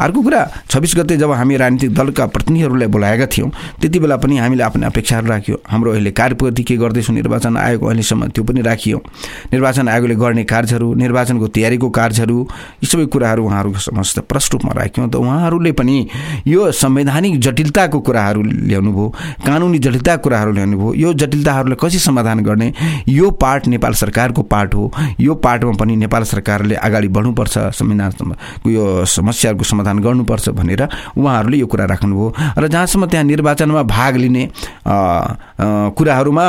अर्को कुरा छब्बिस गते जब हामी राजनीतिक दलका प्रतिनिधिहरूलाई बोलाएका थियौँ त्यति बेला पनि हामीले आफ्नो अपेक्षाहरू राख्यो। हाम्रो अहिले कार्यप्रति के गर्दैछौँ निर्वाचन आयोग अहिलेसम्म त्यो पनि राखियो। निर्वाचन आयोगले गर्ने कार्यहरू निर्वाचनको तयारीको कार्यहरू यी सबै कुराहरू उहाँहरूको समस्त प्रष्ट रूपमा राख्यौँ त उहाँहरूले पनि यो संवैधानिक जटिलताको कुराहरू ल्याउनु भयो कानुनी जटिलताको कुराहरू ल्याउनु भयो। यो जटिलताहरूलाई कसरी समाधान गर्ने? यो पार्ट नेपाल सरकारको पार्ट हो। यो पार्टमा पनि नेपाल सरकारले अगाडि बढ्नुपर्छ संविधानको यो समस्याहरूको समाधान गर्नुपर्छ भनेर उहाँहरूले यो कुरा राख्नुभयो र जहाँसम्म त्यहाँ निर्वाचनमा भाग लिने कुराहरूमा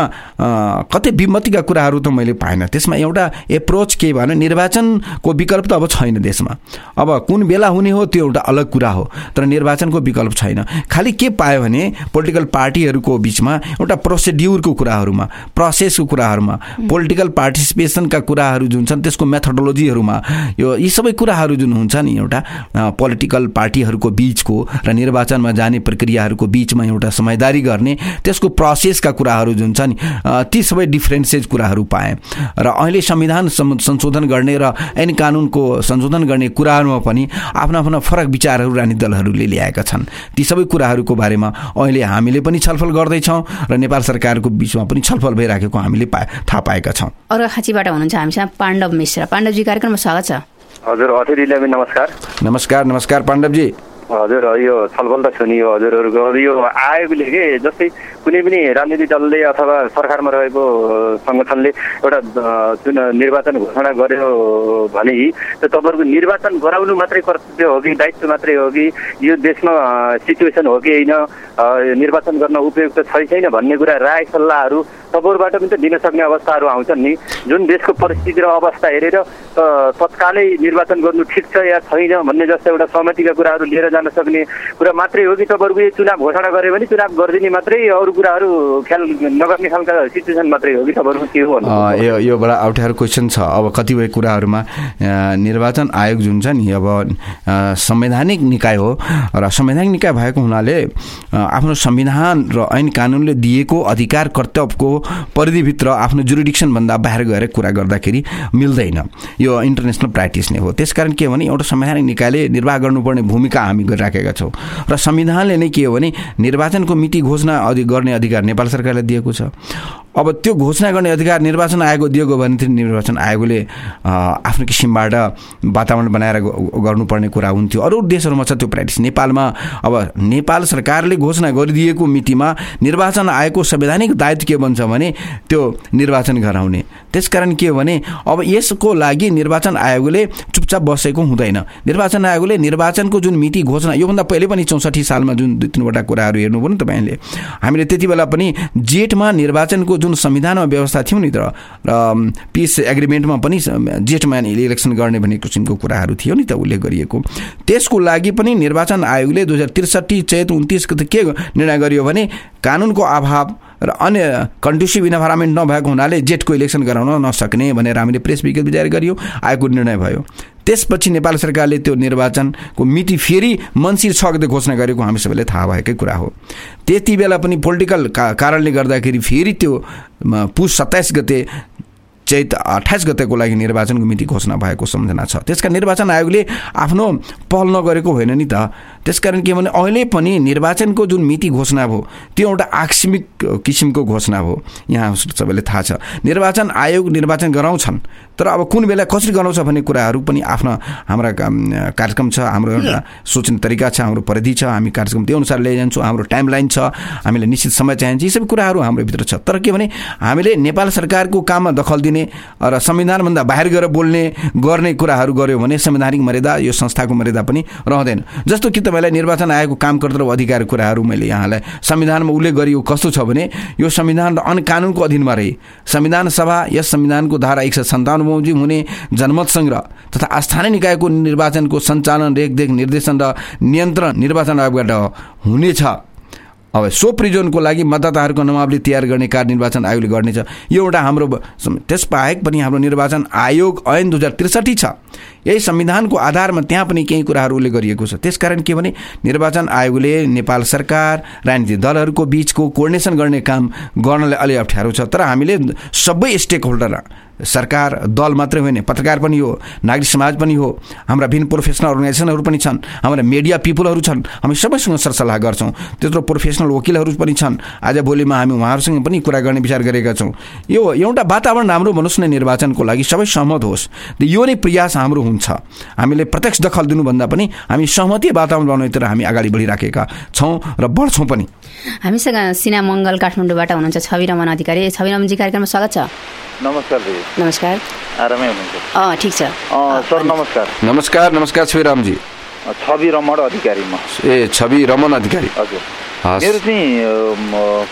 कतै विमतिका कुराहरू त मैले पाएन त्यसमा एउटा एप्रोच के भने निर्वाचनको विकल्प त अब छैन देशमा। अब कुन बेला हुने हो त्यो एउटा अलग कुरा हो तर निर्वाचनको विकल्प छैन। खालि के पायो भने पोलिटिकल पार्टीहरूको बिचमा एउटा प्रोसिड्युरको कुराहरूमा प्रोसेसको कुराहरूमा पोलिटिकल पार्टिसिपेसनका कुराहरू जुन छन् त्यसको मेथोडोलोजीहरूमा यो यी सबै कुराहरू जुन हुन्छ नि एउटा पोलिटिकल पार्टीहरूको बिचको र निर्वाचनमा जाने प्रक्रियाहरूको बिचमा एउटा समझदारी गर्ने त्यसको प्रोसेसका कुराहरू जुन छ नि ती सबै डिफ्रेन्सेस कुराहरू पाएँ। र अहिले संविधान संशोधन गर्ने र ऐन कानुनको संशोधन गर्ने कुराहरूमा पनि आफ्नो आफ्नो फरक विचारहरू राजनीतिक दलहरूले ल्याएका छन्। ती सबै कुराहरूको बारेमा अहिले हामीले पनि छलफल गर्दैछौँ र नेपाल सरकारको बिचमा पनि छलफल भइराखेको हामीले पा थाहा पाएका छौँ। अर्घाखाँचीबाट हुनुहुन्छ हामीसँग पाण्डव मिश्र। पाण्डवजी कार्यक्रममा स्वागत छ। हजुर अतिथिलाई पनि नमस्कार। नमस्कार नमस्कार पाण्डवजी। हजुर यो छलफल त सुनियो हजुरहरूको यो आयोगले के जस्तै कुनै पनि राजनीतिक दलले अथवा सरकारमा रहेको सङ्गठनले एउटा जुन निर्वाचन घोषणा गर्यो भने तपाईँहरूको निर्वाचन गराउनु मात्रै कर्तव्य हो कि दायित्व मात्रै हो कि यो देशमा सिचुएसन हो कि होइन निर्वाचन गर्न उपयुक्त छै छैन भन्ने कुरा राय सल्लाहहरू तपाईँहरूबाट पनि त दिन सक्ने अवस्थाहरू आउँछन् नि। जुन देशको परिस्थिति र अवस्था हेरेर तत्कालै निर्वाचन गर्नु ठिक छ या छैन भन्ने जस्तो एउटा सहमतिका कुराहरू लिएर जान सक्ने कुरा मात्रै हो कि तपाईँहरूको यो चुनाव घोषणा गर्यो भने चुनाव गरिदिने मात्रै अरू कुराहरू ख्याल नगर्ने खालका सिचुएसन मात्रै हो कि तपाईँहरूको के हो यो यो बडा अप्ठ्यारो क्वेसन छ। अब कतिपय कुराहरूमा निर्वाचन आयोग जुन छ नि अब संवैधानिक निकाय हो र संवैधानिक निकाय भएको हुनाले आफ्नो संविधान र ऐन कानुनले दिएको अधिकार कर्तव्यको परिधिभित्र आफ्नो जुरिडिक्सनभन्दा बाहिर गएर कुरा गर्दाखेरि मिल्दैन। यो इन्टरनेसनल प्र्याक्टिस नै हो। त्यसकारण के भने एउटा संवैधानिक निकायले निर्वाह गर्नुपर्ने भूमिका हामी गरिराखेका छौँ। र संविधानले नै के हो भने निर्वाचनको मिति घोषणा अधि गर्ने अधिकार नेपाल सरकारलाई दिएको छ। अब त्यो घोषणा गर्ने अधिकार निर्वाचन आयोग दिएको भने चाहिँ निर्वाचन आयोगले आफ्नो किसिमबाट वातावरण बनाएर गर्नुपर्ने कुरा हुन्थ्यो। अरू देशहरूमा छ त्यो प्र्याक्टिस। नेपालमा अब नेपाल सरकारले घोषणा गरिदिएको मितिमा निर्वाचन आयोगको संवैधानिक दायित्व के बन्छ भने त्यो निर्वाचन गराउने। त्यसकारण के हो भने अब यसको लागि निर्वाचन आयोगले चुपचाप बसेको हुँदैन। निर्वाचन आयोगले निर्वाचनको जुन मिति घोषणा योभन्दा पहिले पनि चौसठी सालमा जुन दुई तिनवटा कुराहरू हेर्नुभयो नि तपाईँले हामीले त्यति बेला पनि जेठमा निर्वाचनको जुन संविधानमा व्यवस्था थियो नि त र पिस एग्रिमेन्टमा पनि जेठमा इलेक्सन गर्ने भन्ने किसिमको कुराहरू थियो नि त उल्लेख गरिएको। त्यसको लागि पनि निर्वाचन आयोगले दुई हजार त्रिसठी चैत उन्तिसको त के निर्णय गरियो भने कानुनको अभाव र अन्य कन्ड्युसिभ इन्भाइरोमेन्ट नभएको हुनाले जेटको इलेक्सन गराउन नसक्ने भनेर हामीले प्रेस विज्ञप्ति जारी गरियो आयोगको निर्णय भयो। त्यसपछि नेपाल सरकारले त्यो निर्वाचनको मिति फेरि मन्सिर गते घोषणा गरेको हामी सबैलाई थाहा भएकै कुरा हो। त्यति बेला पनि पोलिटिकल का कारणले गर्दाखेरि फेरि त्यो पुस सत्ताइस गते चैत अठाइस गतेको लागि निर्वाचनको मिति घोषणा भएको सम्झना छ। त्यसका निर्वाचन आयोगले आफ्नो पहल नगरेको होइन नि त। त्यसकारण के भने अहिले पनि निर्वाचनको जुन मिति घोषणा भयो त्यो एउटा आकस्मिक किसिमको घोषणा भयो। यहाँ सबैले थाहा छ। निर्वाचन आयोग निर्वाचन गराउँछन्। तर अब कुन बेला कसरी गराउँछ भन्ने कुराहरू पनि आफ्ना हाम्रा कार्यक्रम छ हाम्रो एउटा सोच्ने तरिका छ हाम्रो परिधि छ हामी कार्यक्रम त्यो अनुसार ल्याइजान्छौँ हाम्रो टाइम लाइन छ हामीले निश्चित समय चाहिन्छ यी सबै कुराहरू हाम्रो भित्र छ। तर के भने हामीले नेपाल सरकारको काममा दखल दिने र संविधानभन्दा बाहिर गएर बोल्ने गर्ने कुराहरू गऱ्यो भने संवैधानिक मर्यादा यो संस्थाको मर्यादा पनि रहँदैन। जस्तो कि तपाईँलाई निर्वाचन आयोगको काम कर्तव्य अधिकार कुराहरू मैले यहाँलाई संविधानमा उल्लेख गरियो कस्तो छ भने यो संविधान अन्य कानुनको अधीनमा रहे। संविधान सभा यस संविधानको धारा एक सय सन्ताउन्न बमोजिम हुने जनमत सङ्ग्रह तथा स्थानीय निकायको निर्वाचनको सञ्चालन रेखदेख निर्देशन र नियन्त्रण निर्वाचन आयोगबाट हुनेछ अब सो प्रिजनको लागि मतदाताहरूको नामावली तयार गर्ने कार्य निर्वाचन आयोगले गर्नेछ। यो एउटा हाम्रो त्यसबाहेक पनि हाम्रो निर्वाचन आयोग ऐन दुई हजार त्रिसठी छ। यही संविधानको आधारमा त्यहाँ पनि केही कुराहरू उल्लेख गरिएको छ। त्यसकारण के भने निर्वाचन आयोगले नेपाल सरकार राजनीतिक दलहरूको बिचको कोर्डिनेसन गर्ने काम गर्नलाई अलि अप्ठ्यारो छ। तर हामीले सबै स्टेक होल्डर सरकार दल मात्रै होइन पत्रकार पनि हो नागरिक समाज पनि हो हाम्रा भिन्न प्रोफेसनल अर्गनाइजेसनहरू पनि छन् हाम्रा मिडिया पिपुलहरू छन् हामी सबैसँग सरसल्लाह गर्छौँ। त्यत्रो प्रोफेसनल वकिलहरू पनि छन्। आज भोलिमा हामी उहाँहरूसँग पनि कुरा गर्ने विचार गरेका छौँ। यो एउटा वातावरण राम्रो भन्नुहोस् न निर्वाचनको लागि सबै सहमत होस्। यो नै प्रयास हाम्रो हुन्छ। हामीले प्रत्यक्ष दखल दिनुभन्दा पनि हामी सहमति वातावरण बनाउनेतिर हामी अगाडि बढिराखेका छौँ र बढ्छौँ पनि। हामीसँग सिना मङ्गल काठमाडौँबाट हुनुहुन्छ छवि रमन अधिकारी। छवि रमनजी कार्यक्रममा स्वागत छ। नमस्कार नमस्कार। आरामै हुनुहुन्छ। अँ ठिक छ। सर नमस्कार। नमस्कार नमस्कार छविरामजी। छवि रमण अधिकारी म ए छवि रमन अधिकारी। हजुर। मेरो चाहिँ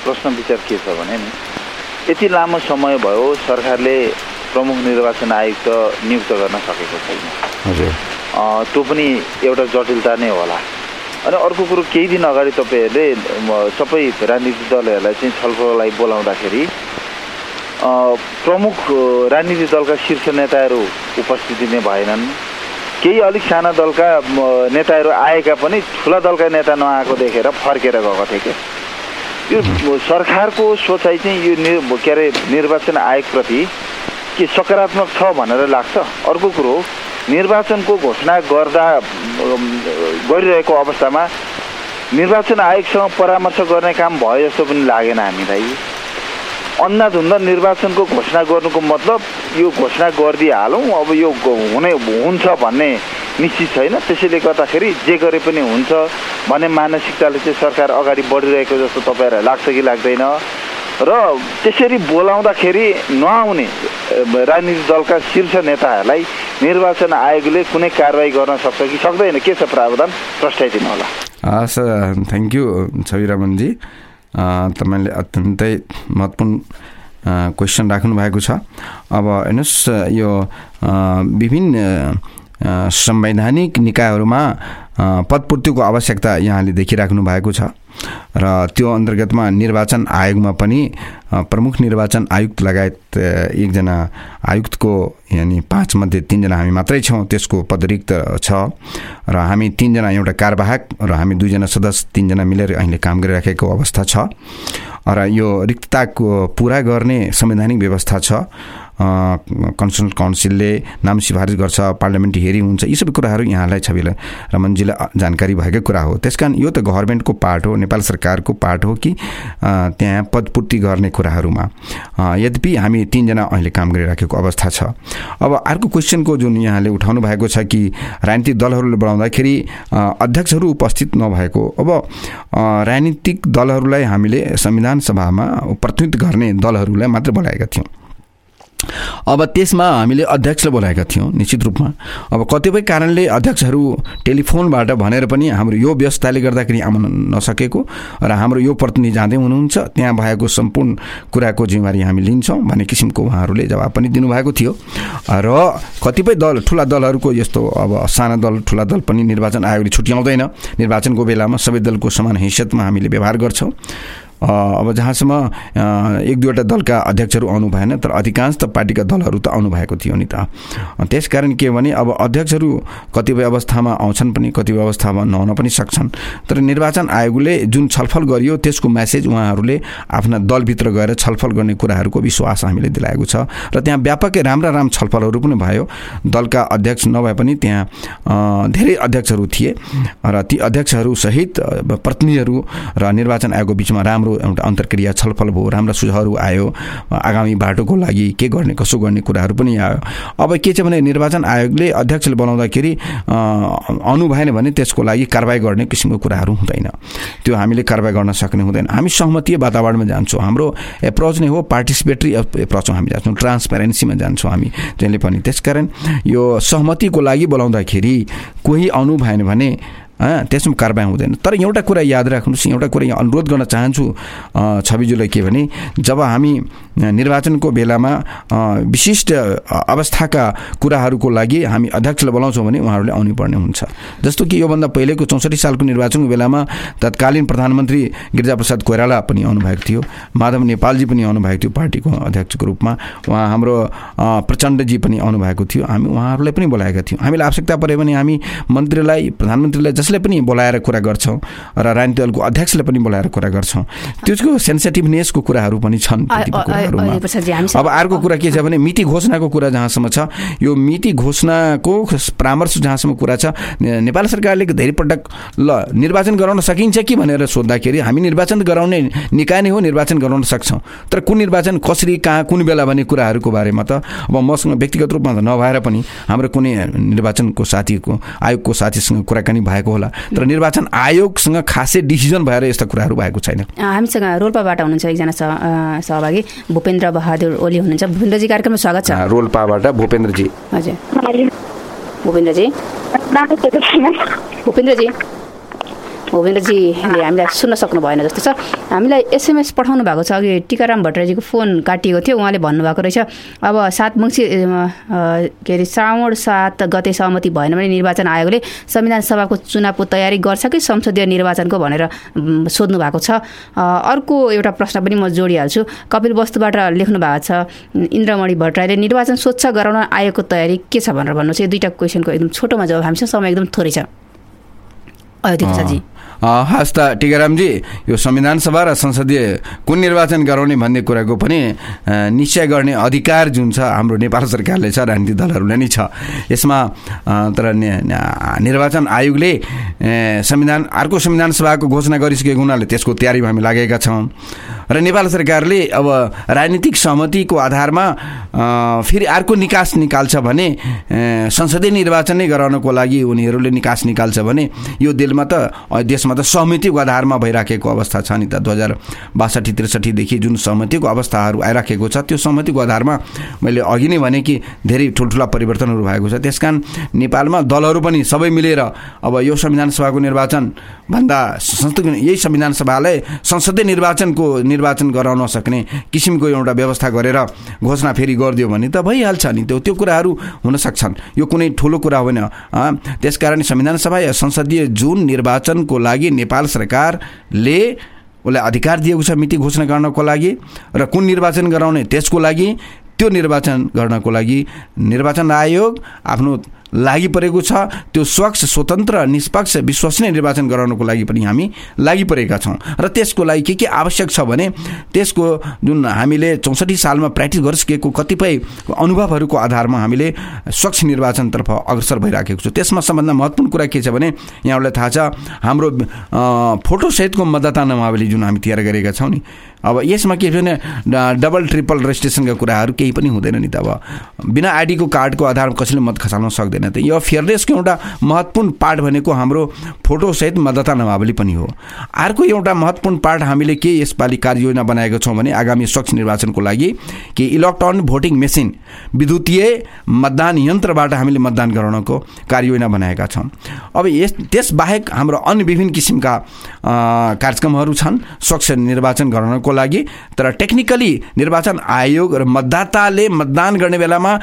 प्रश्न विचार के छ भने नि यति लामो समय भयो सरकारले प्रमुख निर्वाचन आयुक्त नियुक्त गर्न सकेको छैन। हजुर। त्यो पनि एउटा जटिलता नै होला। अनि अर्को कुरो केही दिन अगाडि तपाईँहरूले सबै राजनीतिक दलहरूलाई चाहिँ छलफललाई बोलाउँदाखेरि प्रमुख राजनीतिक दलका शीर्ष नेताहरू उपस्थिति नै भएनन्। केही अलिक साना दलका नेताहरू आएका पनि ठुला दलका नेता नआएको देखेर फर्केर गएको थिए क्या यो सरकारको सोचाइ चाहिँ यो निर् के अरे निर्वाचन आयोगप्रति के सकारात्मक छ भनेर लाग्छ? अर्को कुरो निर्वाचनको घोषणा गर्दा गरिरहेको अवस्थामा निर्वाचन आयोगसँग परामर्श गर्ने काम भयो जस्तो पनि लागेन हामीलाई। अन्धाधुन्दा निर्वाचनको घोषणा गर्नुको मतलब यो घोषणा गरिदिइहालौँ अब यो हुने हुन्छ भन्ने निश्चित छैन। त्यसैले गर्दाखेरि जे गरे पनि हुन्छ भन्ने मानसिकताले चाहिँ सरकार अगाडि बढिरहेको जस्तो तपाईँहरूलाई लाग्छ कि लाग्दैन? र त्यसरी बोलाउँदाखेरि नआउने राजनीतिक दलका शीर्ष नेताहरूलाई निर्वाचन आयोगले कुनै कारवाही गर्न सक्छ कि सक्दैन? के छ प्रावधान? प्रस्ट्याइदिनु होला। हस् थ्याङ्क यू छवि रमनजी तपाईँले अत्यन्तै महत्त्वपूर्ण क्वेसन राख्नु भएको छ। अब हेर्नुहोस् यो विभिन्न संवैधानिक निकायहरूमा पदपूर्तिको आवश्यकता यहाँले देखिराख्नु भएको छ। र त्यो अन्तर्गतमा निर्वाचन आयोगमा पनि प्रमुख निर्वाचन आयुक्त लगायत एकजना आयुक्तको यानि पाँचमध्ये तिनजना हामी मात्रै छौँ त्यसको पदरिक्त छ। र हामी तिनजना एउटा कार्यवाहक र हामी दुईजना सदस्य तिनजना मिलेर अहिले काम गरिराखेको अवस्था छ। र यो रिक्तताको पुरा गर्ने संवैधानिक व्यवस्था छ। कन्सल्ट काउन्सिलले नाम सिफारिस गर्छ पार्लियामेन्ट हियरिङ हुन्छ यी सबै कुराहरू यहाँलाई छविलाई रमनजीलाई जानकारी भएकै कुरा हो। त्यस कारण यो त गभर्मेन्टको पार्ट हो नेपाल सरकारको पार्ट हो कि त्यहाँ पदपूर्ति गर्ने कुराहरूमा। यद्यपि हामी तिनजना अहिले काम गरिराखेको अवस्था छ। अब अर्को क्वेसनको जुन यहाँले उठाउनु भएको छ कि राजनीतिक दलहरूले बढाउँदाखेरि अध्यक्षहरू उपस्थित नभएको अब राजनीतिक दलहरूलाई हामीले संविधान सभामा प्रतिनिधित्व गर्ने दलहरूलाई मात्र बोलाएका थियौँ। अब त्यसमा हामीले अध्यक्षलाई बोलाएका थियौँ निश्चित रूपमा। अब कतिपय कारणले अध्यक्षहरू टेलिफोनबाट भनेर पनि हाम्रो यो व्यवस्थाले गर्दाखेरि आउन नसकेको र हाम्रो यो प्रतिनिधि जाँदै हुनुहुन्छ। त्यहाँ भएको सम्पूर्ण कुराको जिम्मेवारी हामी लिन्छौँ भन्ने किसिमको उहाँहरूले जवाब पनि दिनुभएको थियो। र कतिपय दल ठुला दलहरूको यस्तो अब साना दल ठुला दल पनि निर्वाचन आयोगले छुट्याउँदैन। निर्वाचनको बेलामा सबै दलको समान हैसियतमा हामीले व्यवहार गर्छौँ। अब जहाँसम्म एक दुईवटा दलका अध्यक्षहरू आउनु भएन तर अधिकांश त पार्टीका दलहरू त आउनु भएको थियो नि त। त्यस कारण के भने अब अध्यक्षहरू कतिपय अवस्थामा आउँछन् पनि कतिपय अवस्थामा नहुन पनि सक्छन्। तर निर्वाचन आयोगले जुन छलफल गरियो त्यसको म्यासेज उहाँहरूले आफ्ना दलभित्र गएर छलफल गर्ने कुराहरूको विश्वास हामीले दिलाएको छ। र त्यहाँ व्यापकै राम्रा राम छलफलहरू पनि भयो। दलका अध्यक्ष नभए पनि त्यहाँ धेरै अध्यक्षहरू थिए। र ती अध्यक्षहरू सहित प्रतिनिधिहरू र निर्वाचन आयोगको बिचमा राम्रो राम्रो एउटा अन्तर्क्रिया छलफल भयो राम्रा सुझावहरू आयो आगामी बाटोको लागि के गर्ने कसो गर्ने कुराहरू पनि आयो। अब के छ भने निर्वाचन आयोगले अध्यक्षले बनाउँदाखेरि अनु भएन भने त्यसको लागि कारवाही गर्ने किसिमको कुराहरू हुँदैन। त्यो हामीले कारवाही गर्न सक्ने हुँदैन। हामी सहमतीय वातावरणमा जान्छौँ। हाम्रो एप्रोच नै हो पार्टिसिपेटरी एप्रोचमा हामी जान्छौँ। ट्रान्सपेरेन्सीमा जान्छौँ हामी। त्यसले पनि त्यसकारण यो सहमतिको लागि बोलाउँदाखेरि कोही आउनु भएन भने त्यसमा कारबाही हुँदैन। तर एउटा कुरा याद राख्नुहोस् एउटा कुरा यहाँ अनुरोध गर्न चाहन्छु छविजुलाई के भने जब हामी निर्वाचनको बेलामा विशिष्ट अवस्थाका कुराहरूको लागि हामी अध्यक्षलाई बोलाउँछौँ भने उहाँहरूले आउनु पर्ने हुन्छ। जस्तो कि योभन्दा पहिलेको चौसठी सालको निर्वाचनको बेलामा तत्कालीन प्रधानमन्त्री गिरिजाप्रसाद कोइराला पनि आउनुभएको थियो माधव नेपालजी पनि आउनुभएको थियो पार्टीको अध्यक्षको रूपमा उहाँ हाम्रो प्रचण्डजी पनि आउनुभएको थियो हामी उहाँहरूलाई पनि बोलाएका थियौँ। हामीलाई आवश्यकता पऱ्यो भने हामी मन्त्रीलाई प्रधानमन्त्रीलाई जसले पनि बोलाएर कुरा गर्छौँ र राजनीतिक दलको अध्यक्षले पनि बोलाएर कुरा गर्छौँ। त्यसको सेन्सिटिभनेसको कुराहरू पनि छन् अब अर्को कुरा के छ भने मिति घोषणाको कुरा जहाँसम्म छ यो मिति घोषणाको परामर्श जहाँसम्म कुरा छ नेपाल सरकारले धेरै पटक ल निर्वाचन गराउन सकिन्छ कि भनेर सोद्धाखेरि हामी निर्वाचन गराउने निकाय नै हो निर्वाचन गराउन सक्छौँ। तर कुन निर्वाचन कसरी कहाँ कुन बेला भन्ने कुराहरूको बारेमा त अब मसँग व्यक्तिगत रूपमा त नभएर पनि हाम्रो कुनै निर्वाचनको साथीको आयोगको साथीसँग कुराकानी भएको होला। तर निर्वाचन आयोगसँग खासै डिसिजन भएर यस्ता कुराहरू भएको छैन। हामीसँग रोल्पाबाट हुनुहुन्छ एकजना सहभागी भूपेन्द्र बहादुर ओली हुनुहुन्छ। भूपेन्द्रजी कार्यक्रममा स्वागत छ। रोल्पाबाट भूपेन्द्रजी। हजुर। भूपेन्द्रजी। भूपेन्द्रजी। भूपेन्द्रजीले हामीलाई सुन्न सक्नु भएन जस्तो छ। हामीलाई एसएमएस पठाउनु भएको छ अघि टिकाराम भट्टराईजीको फोन काटिएको थियो उहाँले भन्नुभएको रहेछ अब सात मङ्सिर के अरे श्रावण सात गते सहमति भएन भने निर्वाचन आयोगले संविधान सभाको चुनावको तयारी गर्छ कि संसदीय निर्वाचनको भनेर सोध्नु भएको छ। अर्को एउटा प्रश्न पनि म जोडिहाल्छु। कपिल वस्तुबाट लेख्नु भएको छ इन्द्रमणि भट्टराईले निर्वाचन स्वच्छ गराउन आयोगको तयारी के छ भनेर भन्नुहोस् यो दुईवटा क्वेसनको एकदम छोटोमा जवाब हामीसँग समय एकदम थोरै छ। अयोध्या हस् त टिकारामजी यो संविधान सभा र संसदीय कुन निर्वाचन गराउने भन्ने कुराको पनि निश्चय गर्ने अधिकार जुन छ हाम्रो नेपाल सरकारले छ राजनीतिक दलहरूलाई नै छ। यसमा तर निर्वाचन आयोगले संविधान अर्को संविधान सभाको घोषणा गरिसकेको हुनाले त्यसको तयारीमा हामी लागेका छौँ। र नेपाल सरकारले अब राजनीतिक सहमतिको आधारमा फेरि अर्को निकास निकाल्छ भने संसदीय निर्वाचन नै गराउनको लागि उनीहरूले निकास निकाल्छ भने यो दिलमा त देशमा त सहमतिको आधारमा भइराखेको अवस्था छ नि त। दुई हजार बासठी त्रिसठीदेखि जुन सहमतिको अवस्थाहरू आइराखेको छ त्यो सहमतिको आधारमा मैले अघि नै भने कि धेरै ठुल्ठुला परिवर्तनहरू भएको छ। त्यस कारण नेपालमा दलहरू पनि सबै मिलेर अब यो संविधान सभाको निर्वाचनभन्दा यही संविधान सभालाई संसदीय निर्वाचनको निर्वाचन गराउन सक्ने किसिमको एउटा व्यवस्था गरेर घोषणा फेरि गरिदियो भने त भइहाल्छ नि। त्यो त्यो कुराहरू हुन सक्छन्। यो कुनै ठुलो कुरा होइन त्यसकारण संविधान सभा या संसदीय जुन निर्वाचनको लागि नेपाल सरकारले उसलाई अधिकार दिएको छ मिति घोषणा गर्नको लागि र कुन निर्वाचन गराउने त्यसको लागि त्यो निर्वाचन गर्नको लागि निर्वाचन आयोग आफ्नो लागि परेको छ। त्यो स्वच्छ स्वतन्त्र निष्पक्ष विश्वसनीय निर्वाचन गराउनको लागि पनि हामी लागि परेका छौँ। र त्यसको लागि के के आवश्यक छ भने त्यसको जुन हामीले चौसठी सालमा प्र्याक्टिस गरिसकेको कतिपय अनुभवहरूको आधारमा हामीले स्वच्छ निर्वाचनतर्फ अग्रसर भइराखेको छु। त्यसमा सबभन्दा महत्त्वपूर्ण कुरा के छ भने यहाँहरूलाई थाहा छ हाम्रो फोटोसहितको मतदाता नामावली जुन हामी तयार गरेका छौँ नि अब यसमा के भने डबल ट्रिपल रेजिस्ट्रेसनका कुराहरू केही पनि हुँदैन नि त अब। बिना आइडीको कार्डको आधारमा कसैले मत खसाल्न सक्दैन त। यो फेयरनेसको एउटा महत्त्वपूर्ण पार्ट भनेको हाम्रो फोटोसहित मतदाता नामावली पनि हो। अर्को एउटा महत्त्वपूर्ण पार्ट हामीले के यसपालि कार्ययोजना बनाएको छौँ भने आगामी स्वच्छ निर्वाचनको लागि कि इलेक्ट्रोनिक भोटिङ मेसिन विद्युतीय मतदान यन्त्रबाट हामीले मतदान गराउनको कार्ययोजना बनाएका छौँ। अब यस त्यसबाहेक हाम्रो अन्य विभिन्न किसिमका कार्यक्रमहरू छन्। स्वच्छ निर्वाचन गराउनको को लागि तर टेक्निकली निर्वाचन आयोग र मतदाताले मतदान गर्ने बेलामा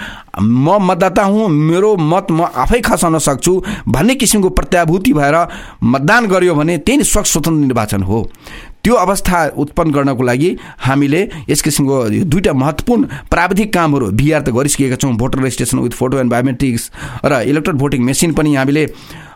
म मतदाता हुँ मेरो मत म आफै खसाउन सक्छु भन्ने किसिमको प्रत्याभूति भएर मतदान गर्यो भने त्यही स्वच्छ स्वतन्त्र निर्वाचन हो। त्यो अवस्था उत्पन्न गर्नको लागि हामीले यस किसिमको दुईवटा महत्त्वपूर्ण प्राविधिक कामहरू भिआर त गरिसकेका छौँ voter registration with photo and biometrics र इलेक्ट्रोनिक भोटिङ मेसिन पनि हामीले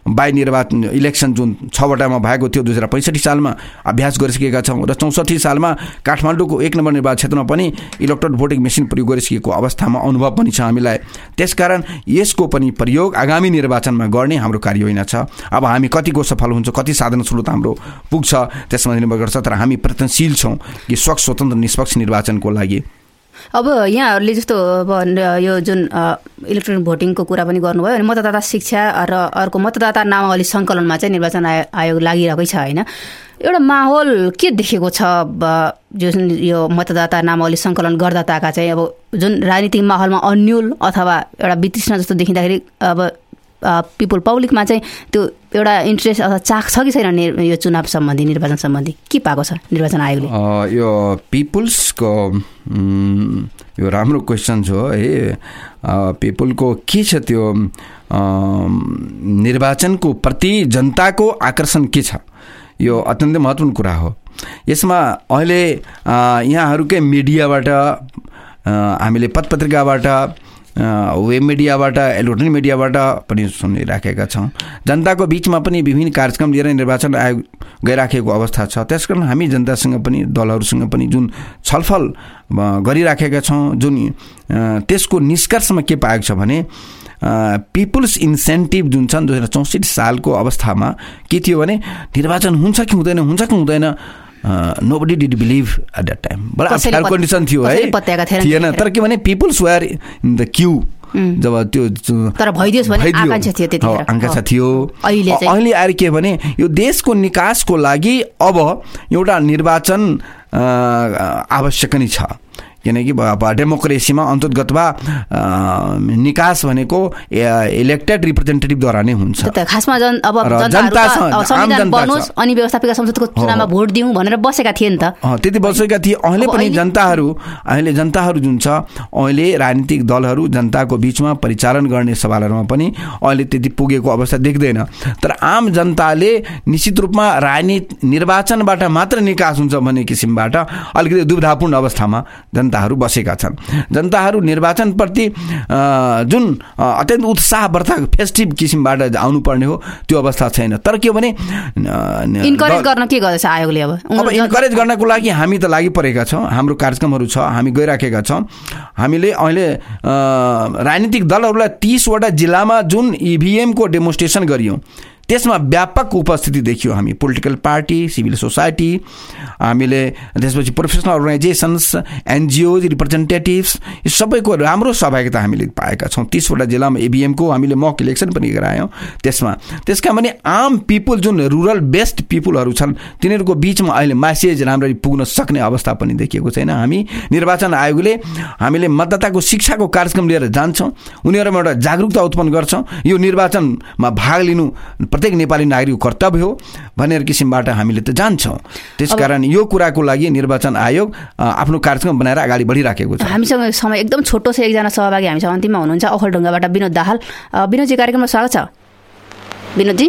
बाई निर्वाचन इलेक्सन जुन छवटामा भएको थियो दुई हजार पैँसठी सालमा अभ्यास गरिसकेका छौँ र चौसठी सालमा काठमाडौँको एक नम्बर निर्वाचन क्षेत्रमा पनि इलेक्ट्रोनिक भोटिङ मेसिन प्रयोग गरिसकेको अवस्थामा अनुभव पनि छ हामीलाई। त्यसकारण यसको पनि प्रयोग आगामी निर्वाचनमा गर्ने हाम्रो कार्ययोजना छ। अब हामी कतिको सफल हुन्छ कति साधन स्रोत हाम्रो पुग्छ त्यसमा निर्भर गर्छ तर हामी प्रयत्नशील छौँ कि स्वच्छ स्वतन्त्र निष्पक्ष निर्वाचनको लागि। अब यहाँहरूले जस्तो अब यो जुन इलेक्ट्रोनिक भोटिङको कुरा पनि गर्नुभयो अनि मतदाता शिक्षा र अर्को मतदाता नामावली सङ्कलनमा चाहिँ निर्वाचन आयोग लागिरहेकै छ होइन? एउटा माहौल के देखेको छ जुन यो मतदाता नामावली सङ्कलन गर्दाताका चाहिँ अब जुन राजनीतिक माहौलमा अन्यल अथवा एउटा वितृष्ण जस्तो देखिँदाखेरि अब पिपुल पब्लिकमा चाहिँ त्यो एउटा इन्ट्रेस्ट अथवा चाख छ कि छैन यो चुनाव सम्बन्धी निर्वाचन सम्बन्धी? के पाएको छ निर्वाचन आयोगले? यो पिपुल्सको यो राम्रो क्वेसन छ है। पिपुलको के छ त्यो निर्वाचनको प्रति जनताको आकर्षण के छ? यो अत्यन्तै महत्त्वपूर्ण कुरा हो। यसमा अहिले यहाँहरूकै मिडियाबाट हामीले पत्रपत्रिकाबाट वेब मिडियाबाट इलेक्ट्रोनिक मिडियाबाट पनि सुनिराखेका छौँ। जनताको बिचमा पनि विभिन्न कार्यक्रम लिएर निर्वाचन आयोग गइराखेको अवस्था छ। त्यस कारण हामी जनतासँग पनि दलहरूसँग पनि जुन छलफल गरिराखेका छौँ जुन त्यसको निष्कर्षमा के पाएको छ भने पिपुल्स इन्सेन्टिभ जुन छन् दुई हजार चौसठी सालको अवस्थामा के थियो भने निर्वाचन हुन्छ कि हुँदैन हुन्छ कि हुँदैन nobody did believe at that time बडा अप्ठ्यारो कन्डिसन थियो है थिएन तर के भने peoples were in the queue जब त्यो तर भइदियोस् भने आकाङ्क्षा थियो अहिले आएर के भने यो देशको निकासको लागि अब एउटा निर्वाचन आवश्यक नै छ किनकि डेमोक्रेसीमा अन्तर्गतमा निकास भनेको इलेक्टेड रिप्रेजेन्टेटिभद्वारा नै हुन्छ। खासमा अब अनि व्यवस्थापिका संसदको चुनावमा भोट दिउँ भनेर बसेका थिए नि त। त्यति बसेका थिए। अहिले पनि जनताहरू अहिले जनताहरू जुन छ अहिले राजनीतिक दलहरू जनताको बिचमा परिचालन गर्ने सवालहरूमा पनि अहिले त्यति पुगेको अवस्था देख्दैन। तर आम जनताले निश्चित रूपमा राजनीति निर्वाचनबाट मात्र निकास हुन्छ भन्ने किसिमबाट अलिकति दुविधापूर्ण अवस्थामा जन जनताहरू बसेका छन्। जनताहरू निर्वाचनप्रति जुन अत्यन्त उत्साहवर्धक फेस्टिभ किसिमबाट आउनुपर्ने हो त्यो अवस्था छैन। तर के भने इन्करेज गर्न के गर्दैछ आयोगले अब? अब इन्करेज गर्नको लागि हामी त लागि परेका छौँ। हाम्रो कार्यक्रमहरू छ हामी गइराखेका छौँ। हामीले अहिले राजनीतिक दलहरूलाई तिसवटा जिल्लामा जुन इभिएमको डेमोन्स्ट्रेसन गरियौँ त्यसमा व्यापक उपस्थिति देखियो हामी। पोलिटिकल पार्टी सिभिल सोसाइटी हामीले त्यसपछि प्रोफेसनल अर्गनाइजेसन्स एनजिओज रिप्रेजेन्टेटिभ्स यो सबैको राम्रो सहभागिता हामीले पाएका छौँ। तिसवटा जिल्लामा एबिएमको हामीले मक इलेक्सन पनि गरायौँ त्यसमा। त्यसका भने आम पिपुल जुन रुरल बेस्ट पिपुलहरू छन् तिनीहरूको बिचमा अहिले म्यासेज राम्ररी पुग्न सक्ने अवस्था पनि देखिएको छैन। हामी निर्वाचन आयोगले हामीले मतदाताको शिक्षाको कार्यक्रम लिएर जान्छौँ उनीहरूमा एउटा जागरुकता उत्पन्न गर्छौँ। यो निर्वाचनमा भाग लिनु प्रत्येक नेपाली नागरिकको कर्तव्य हो भनेर किसिमबाट हामीले त जान्छौँ। त्यसकारण यो कुराको लागि निर्वाचन आयोग आफ्नो कार्यक्रम बनाएर अगाडि बढिराखेको छ। हामीसँग समय एकदम छोटो छ एकजना सहभागी हामीसँग अन्तिममा हुनुहुन्छ ओखलढुङ्गाबाट विनोद दाहाल। विनोदजी कार्यक्रममा स्वागत छ। विनोदजी?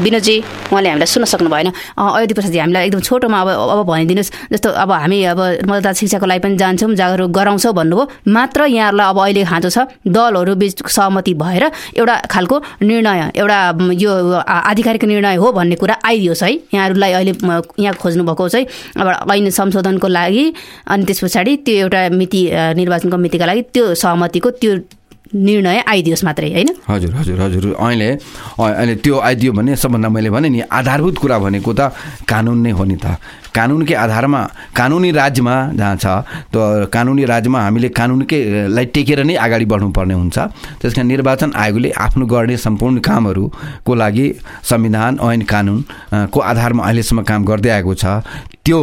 विनोदजी उहाँले हामीलाई सुन्न सक्नु भएन अयोध्या प्रसादजी हामीलाई एकदम छोटोमा अब अब भनिदिनुहोस् जस्तो अब हामी अब मतदाता शिक्षाको लागि पनि जान्छौँ जागरुक गराउँछौँ भन्नुभयो। मात्र यहाँहरूलाई अब अहिले खाँचो छ दलहरू बिच सहमति भएर एउटा खालको निर्णय एउटा यो आधिकारिक निर्णय हो भन्ने कुरा आइदियोस् है। यहाँहरूलाई अहिले यहाँ खोज्नु भएको चाहिँ अब ऐन संशोधनको लागि अनि त्यस पछाडि त्यो एउटा मिति निर्वाचनको मितिका लागि त्यो सहमतिको त्यो निर्णय आइदियोस् मात्रै होइन? हजुर हजुर हजुर। अहिले अहिले त्यो आइदियो भने सबभन्दा मैले भने नि आधारभूत कुरा भनेको त कानुन नै हो नि त। कानुनकै आधारमा कानुनी राज्यमा जहाँ छ त्यो कानुनी राज्यमा हामीले कानुनकैलाई टेकेर नै अगाडि बढ्नुपर्ने हुन्छ। त्यस कारण निर्वाचन आयोगले आफ्नो गर्ने सम्पूर्ण कामहरूको लागि संविधान ऐन कानुनको आधारमा अहिलेसम्म काम गर्दै आएको छ। त्यो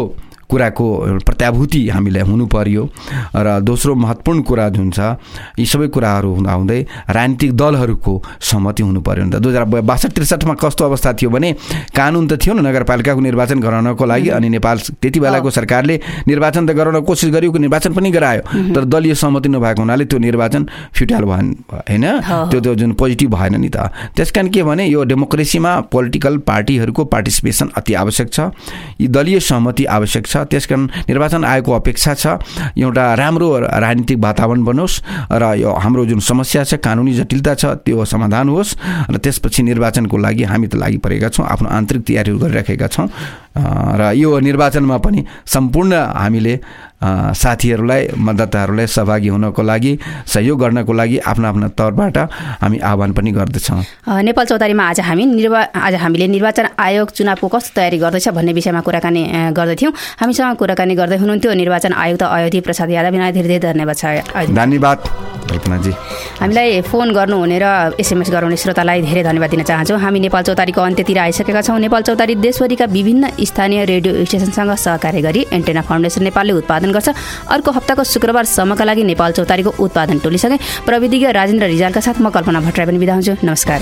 कुराको प्रत्याभूति हामीलाई हुनु पर्यो र दोस्रो महत्त्वपूर्ण कुरा जुन छ यी सबै कुराहरू हुँदा हुँदै राजनीतिक दलहरूको सहमति हुनु पर्यो नि त। दुई हजार बासठ त्रिसठमा कस्तो अवस्था थियो भने कानुन त थियो न नगरपालिकाको निर्वाचन गराउनको लागि अनि नेपाल त्यति बेलाको सरकारले निर्वाचन त गराउन कोसिस गरियो निर्वाचन पनि गरायो। तर दलीय सहमति नभएको हुनाले त्यो निर्वाचन फ्युटाल भएन होइन? त्यो त्यो जुन पोजिटिभ भएन नि त। त्यस कारण के भने यो डेमोक्रेसीमा पोलिटिकल पार्टीहरूको पार्टिसिपेसन अति आवश्यक छ। यी दलीय सहमति आवश्यक छ। त्यस कारण निर्वाचन आयोगको अपेक्षा छ। एउटा राम्रो राजनीतिक वातावरण बनोस् र यो हाम्रो जुन समस्या छ कानुनी जटिलता छ त्यो समाधान होस्। र त्यसपछि निर्वाचनको लागि हामी त लागि परेका छौँ आफ्नो आन्तरिक तयारीहरू गरिराखेका छौँ। र यो निर्वाचनमा पनि सम्पूर्ण हामीले साथीहरूलाई मतदाताहरूलाई सहभागी हुनको लागि सहयोग गर्नको लागि आफ्नो आफ्नो तौरबाट हामी आह्वान पनि गर्दछौँ। नेपाल चौतारीमा आज हामी निर्वा आज हामीले निर्वाचन आयोग चुनावको कस्तो तयारी गर्दैछ भन्ने विषयमा कुराकानी गर्दैथ्यौँ। हामीसँग कुराकानी गर्दै हुनुहुन्थ्यो निर्वाचन आयुक्त अयोधी प्रसाद यादव। धेरै धेरै धन्यवाद छ धन्यवाद कल्पनाजी। हामीलाई फोन गर्नुहुने र एसएमएस गराउने श्रोतालाई धेरै धन्यवाद दिन चाहन्छौँ। हामी नेपाल चौतारीको अन्त्यतिर आइसकेका छौँ। नेपाल चौतारी देशभरिका विभिन्न स्थानीय रेडियो स्टेसनसँग सहकार्य गरी एन्टेना फाउन्डेसन नेपालले उत्पादन गर्छ। अर्को हप्ताको शुक्रबारसम्मका लागि नेपाल चौतारीको उत्पादन टोलिसँगै प्रविधिज्ञ राजेन्द्र रिजालका साथ म कल्पना भट्टराई पनि बिदा हुन्छु। नमस्कार।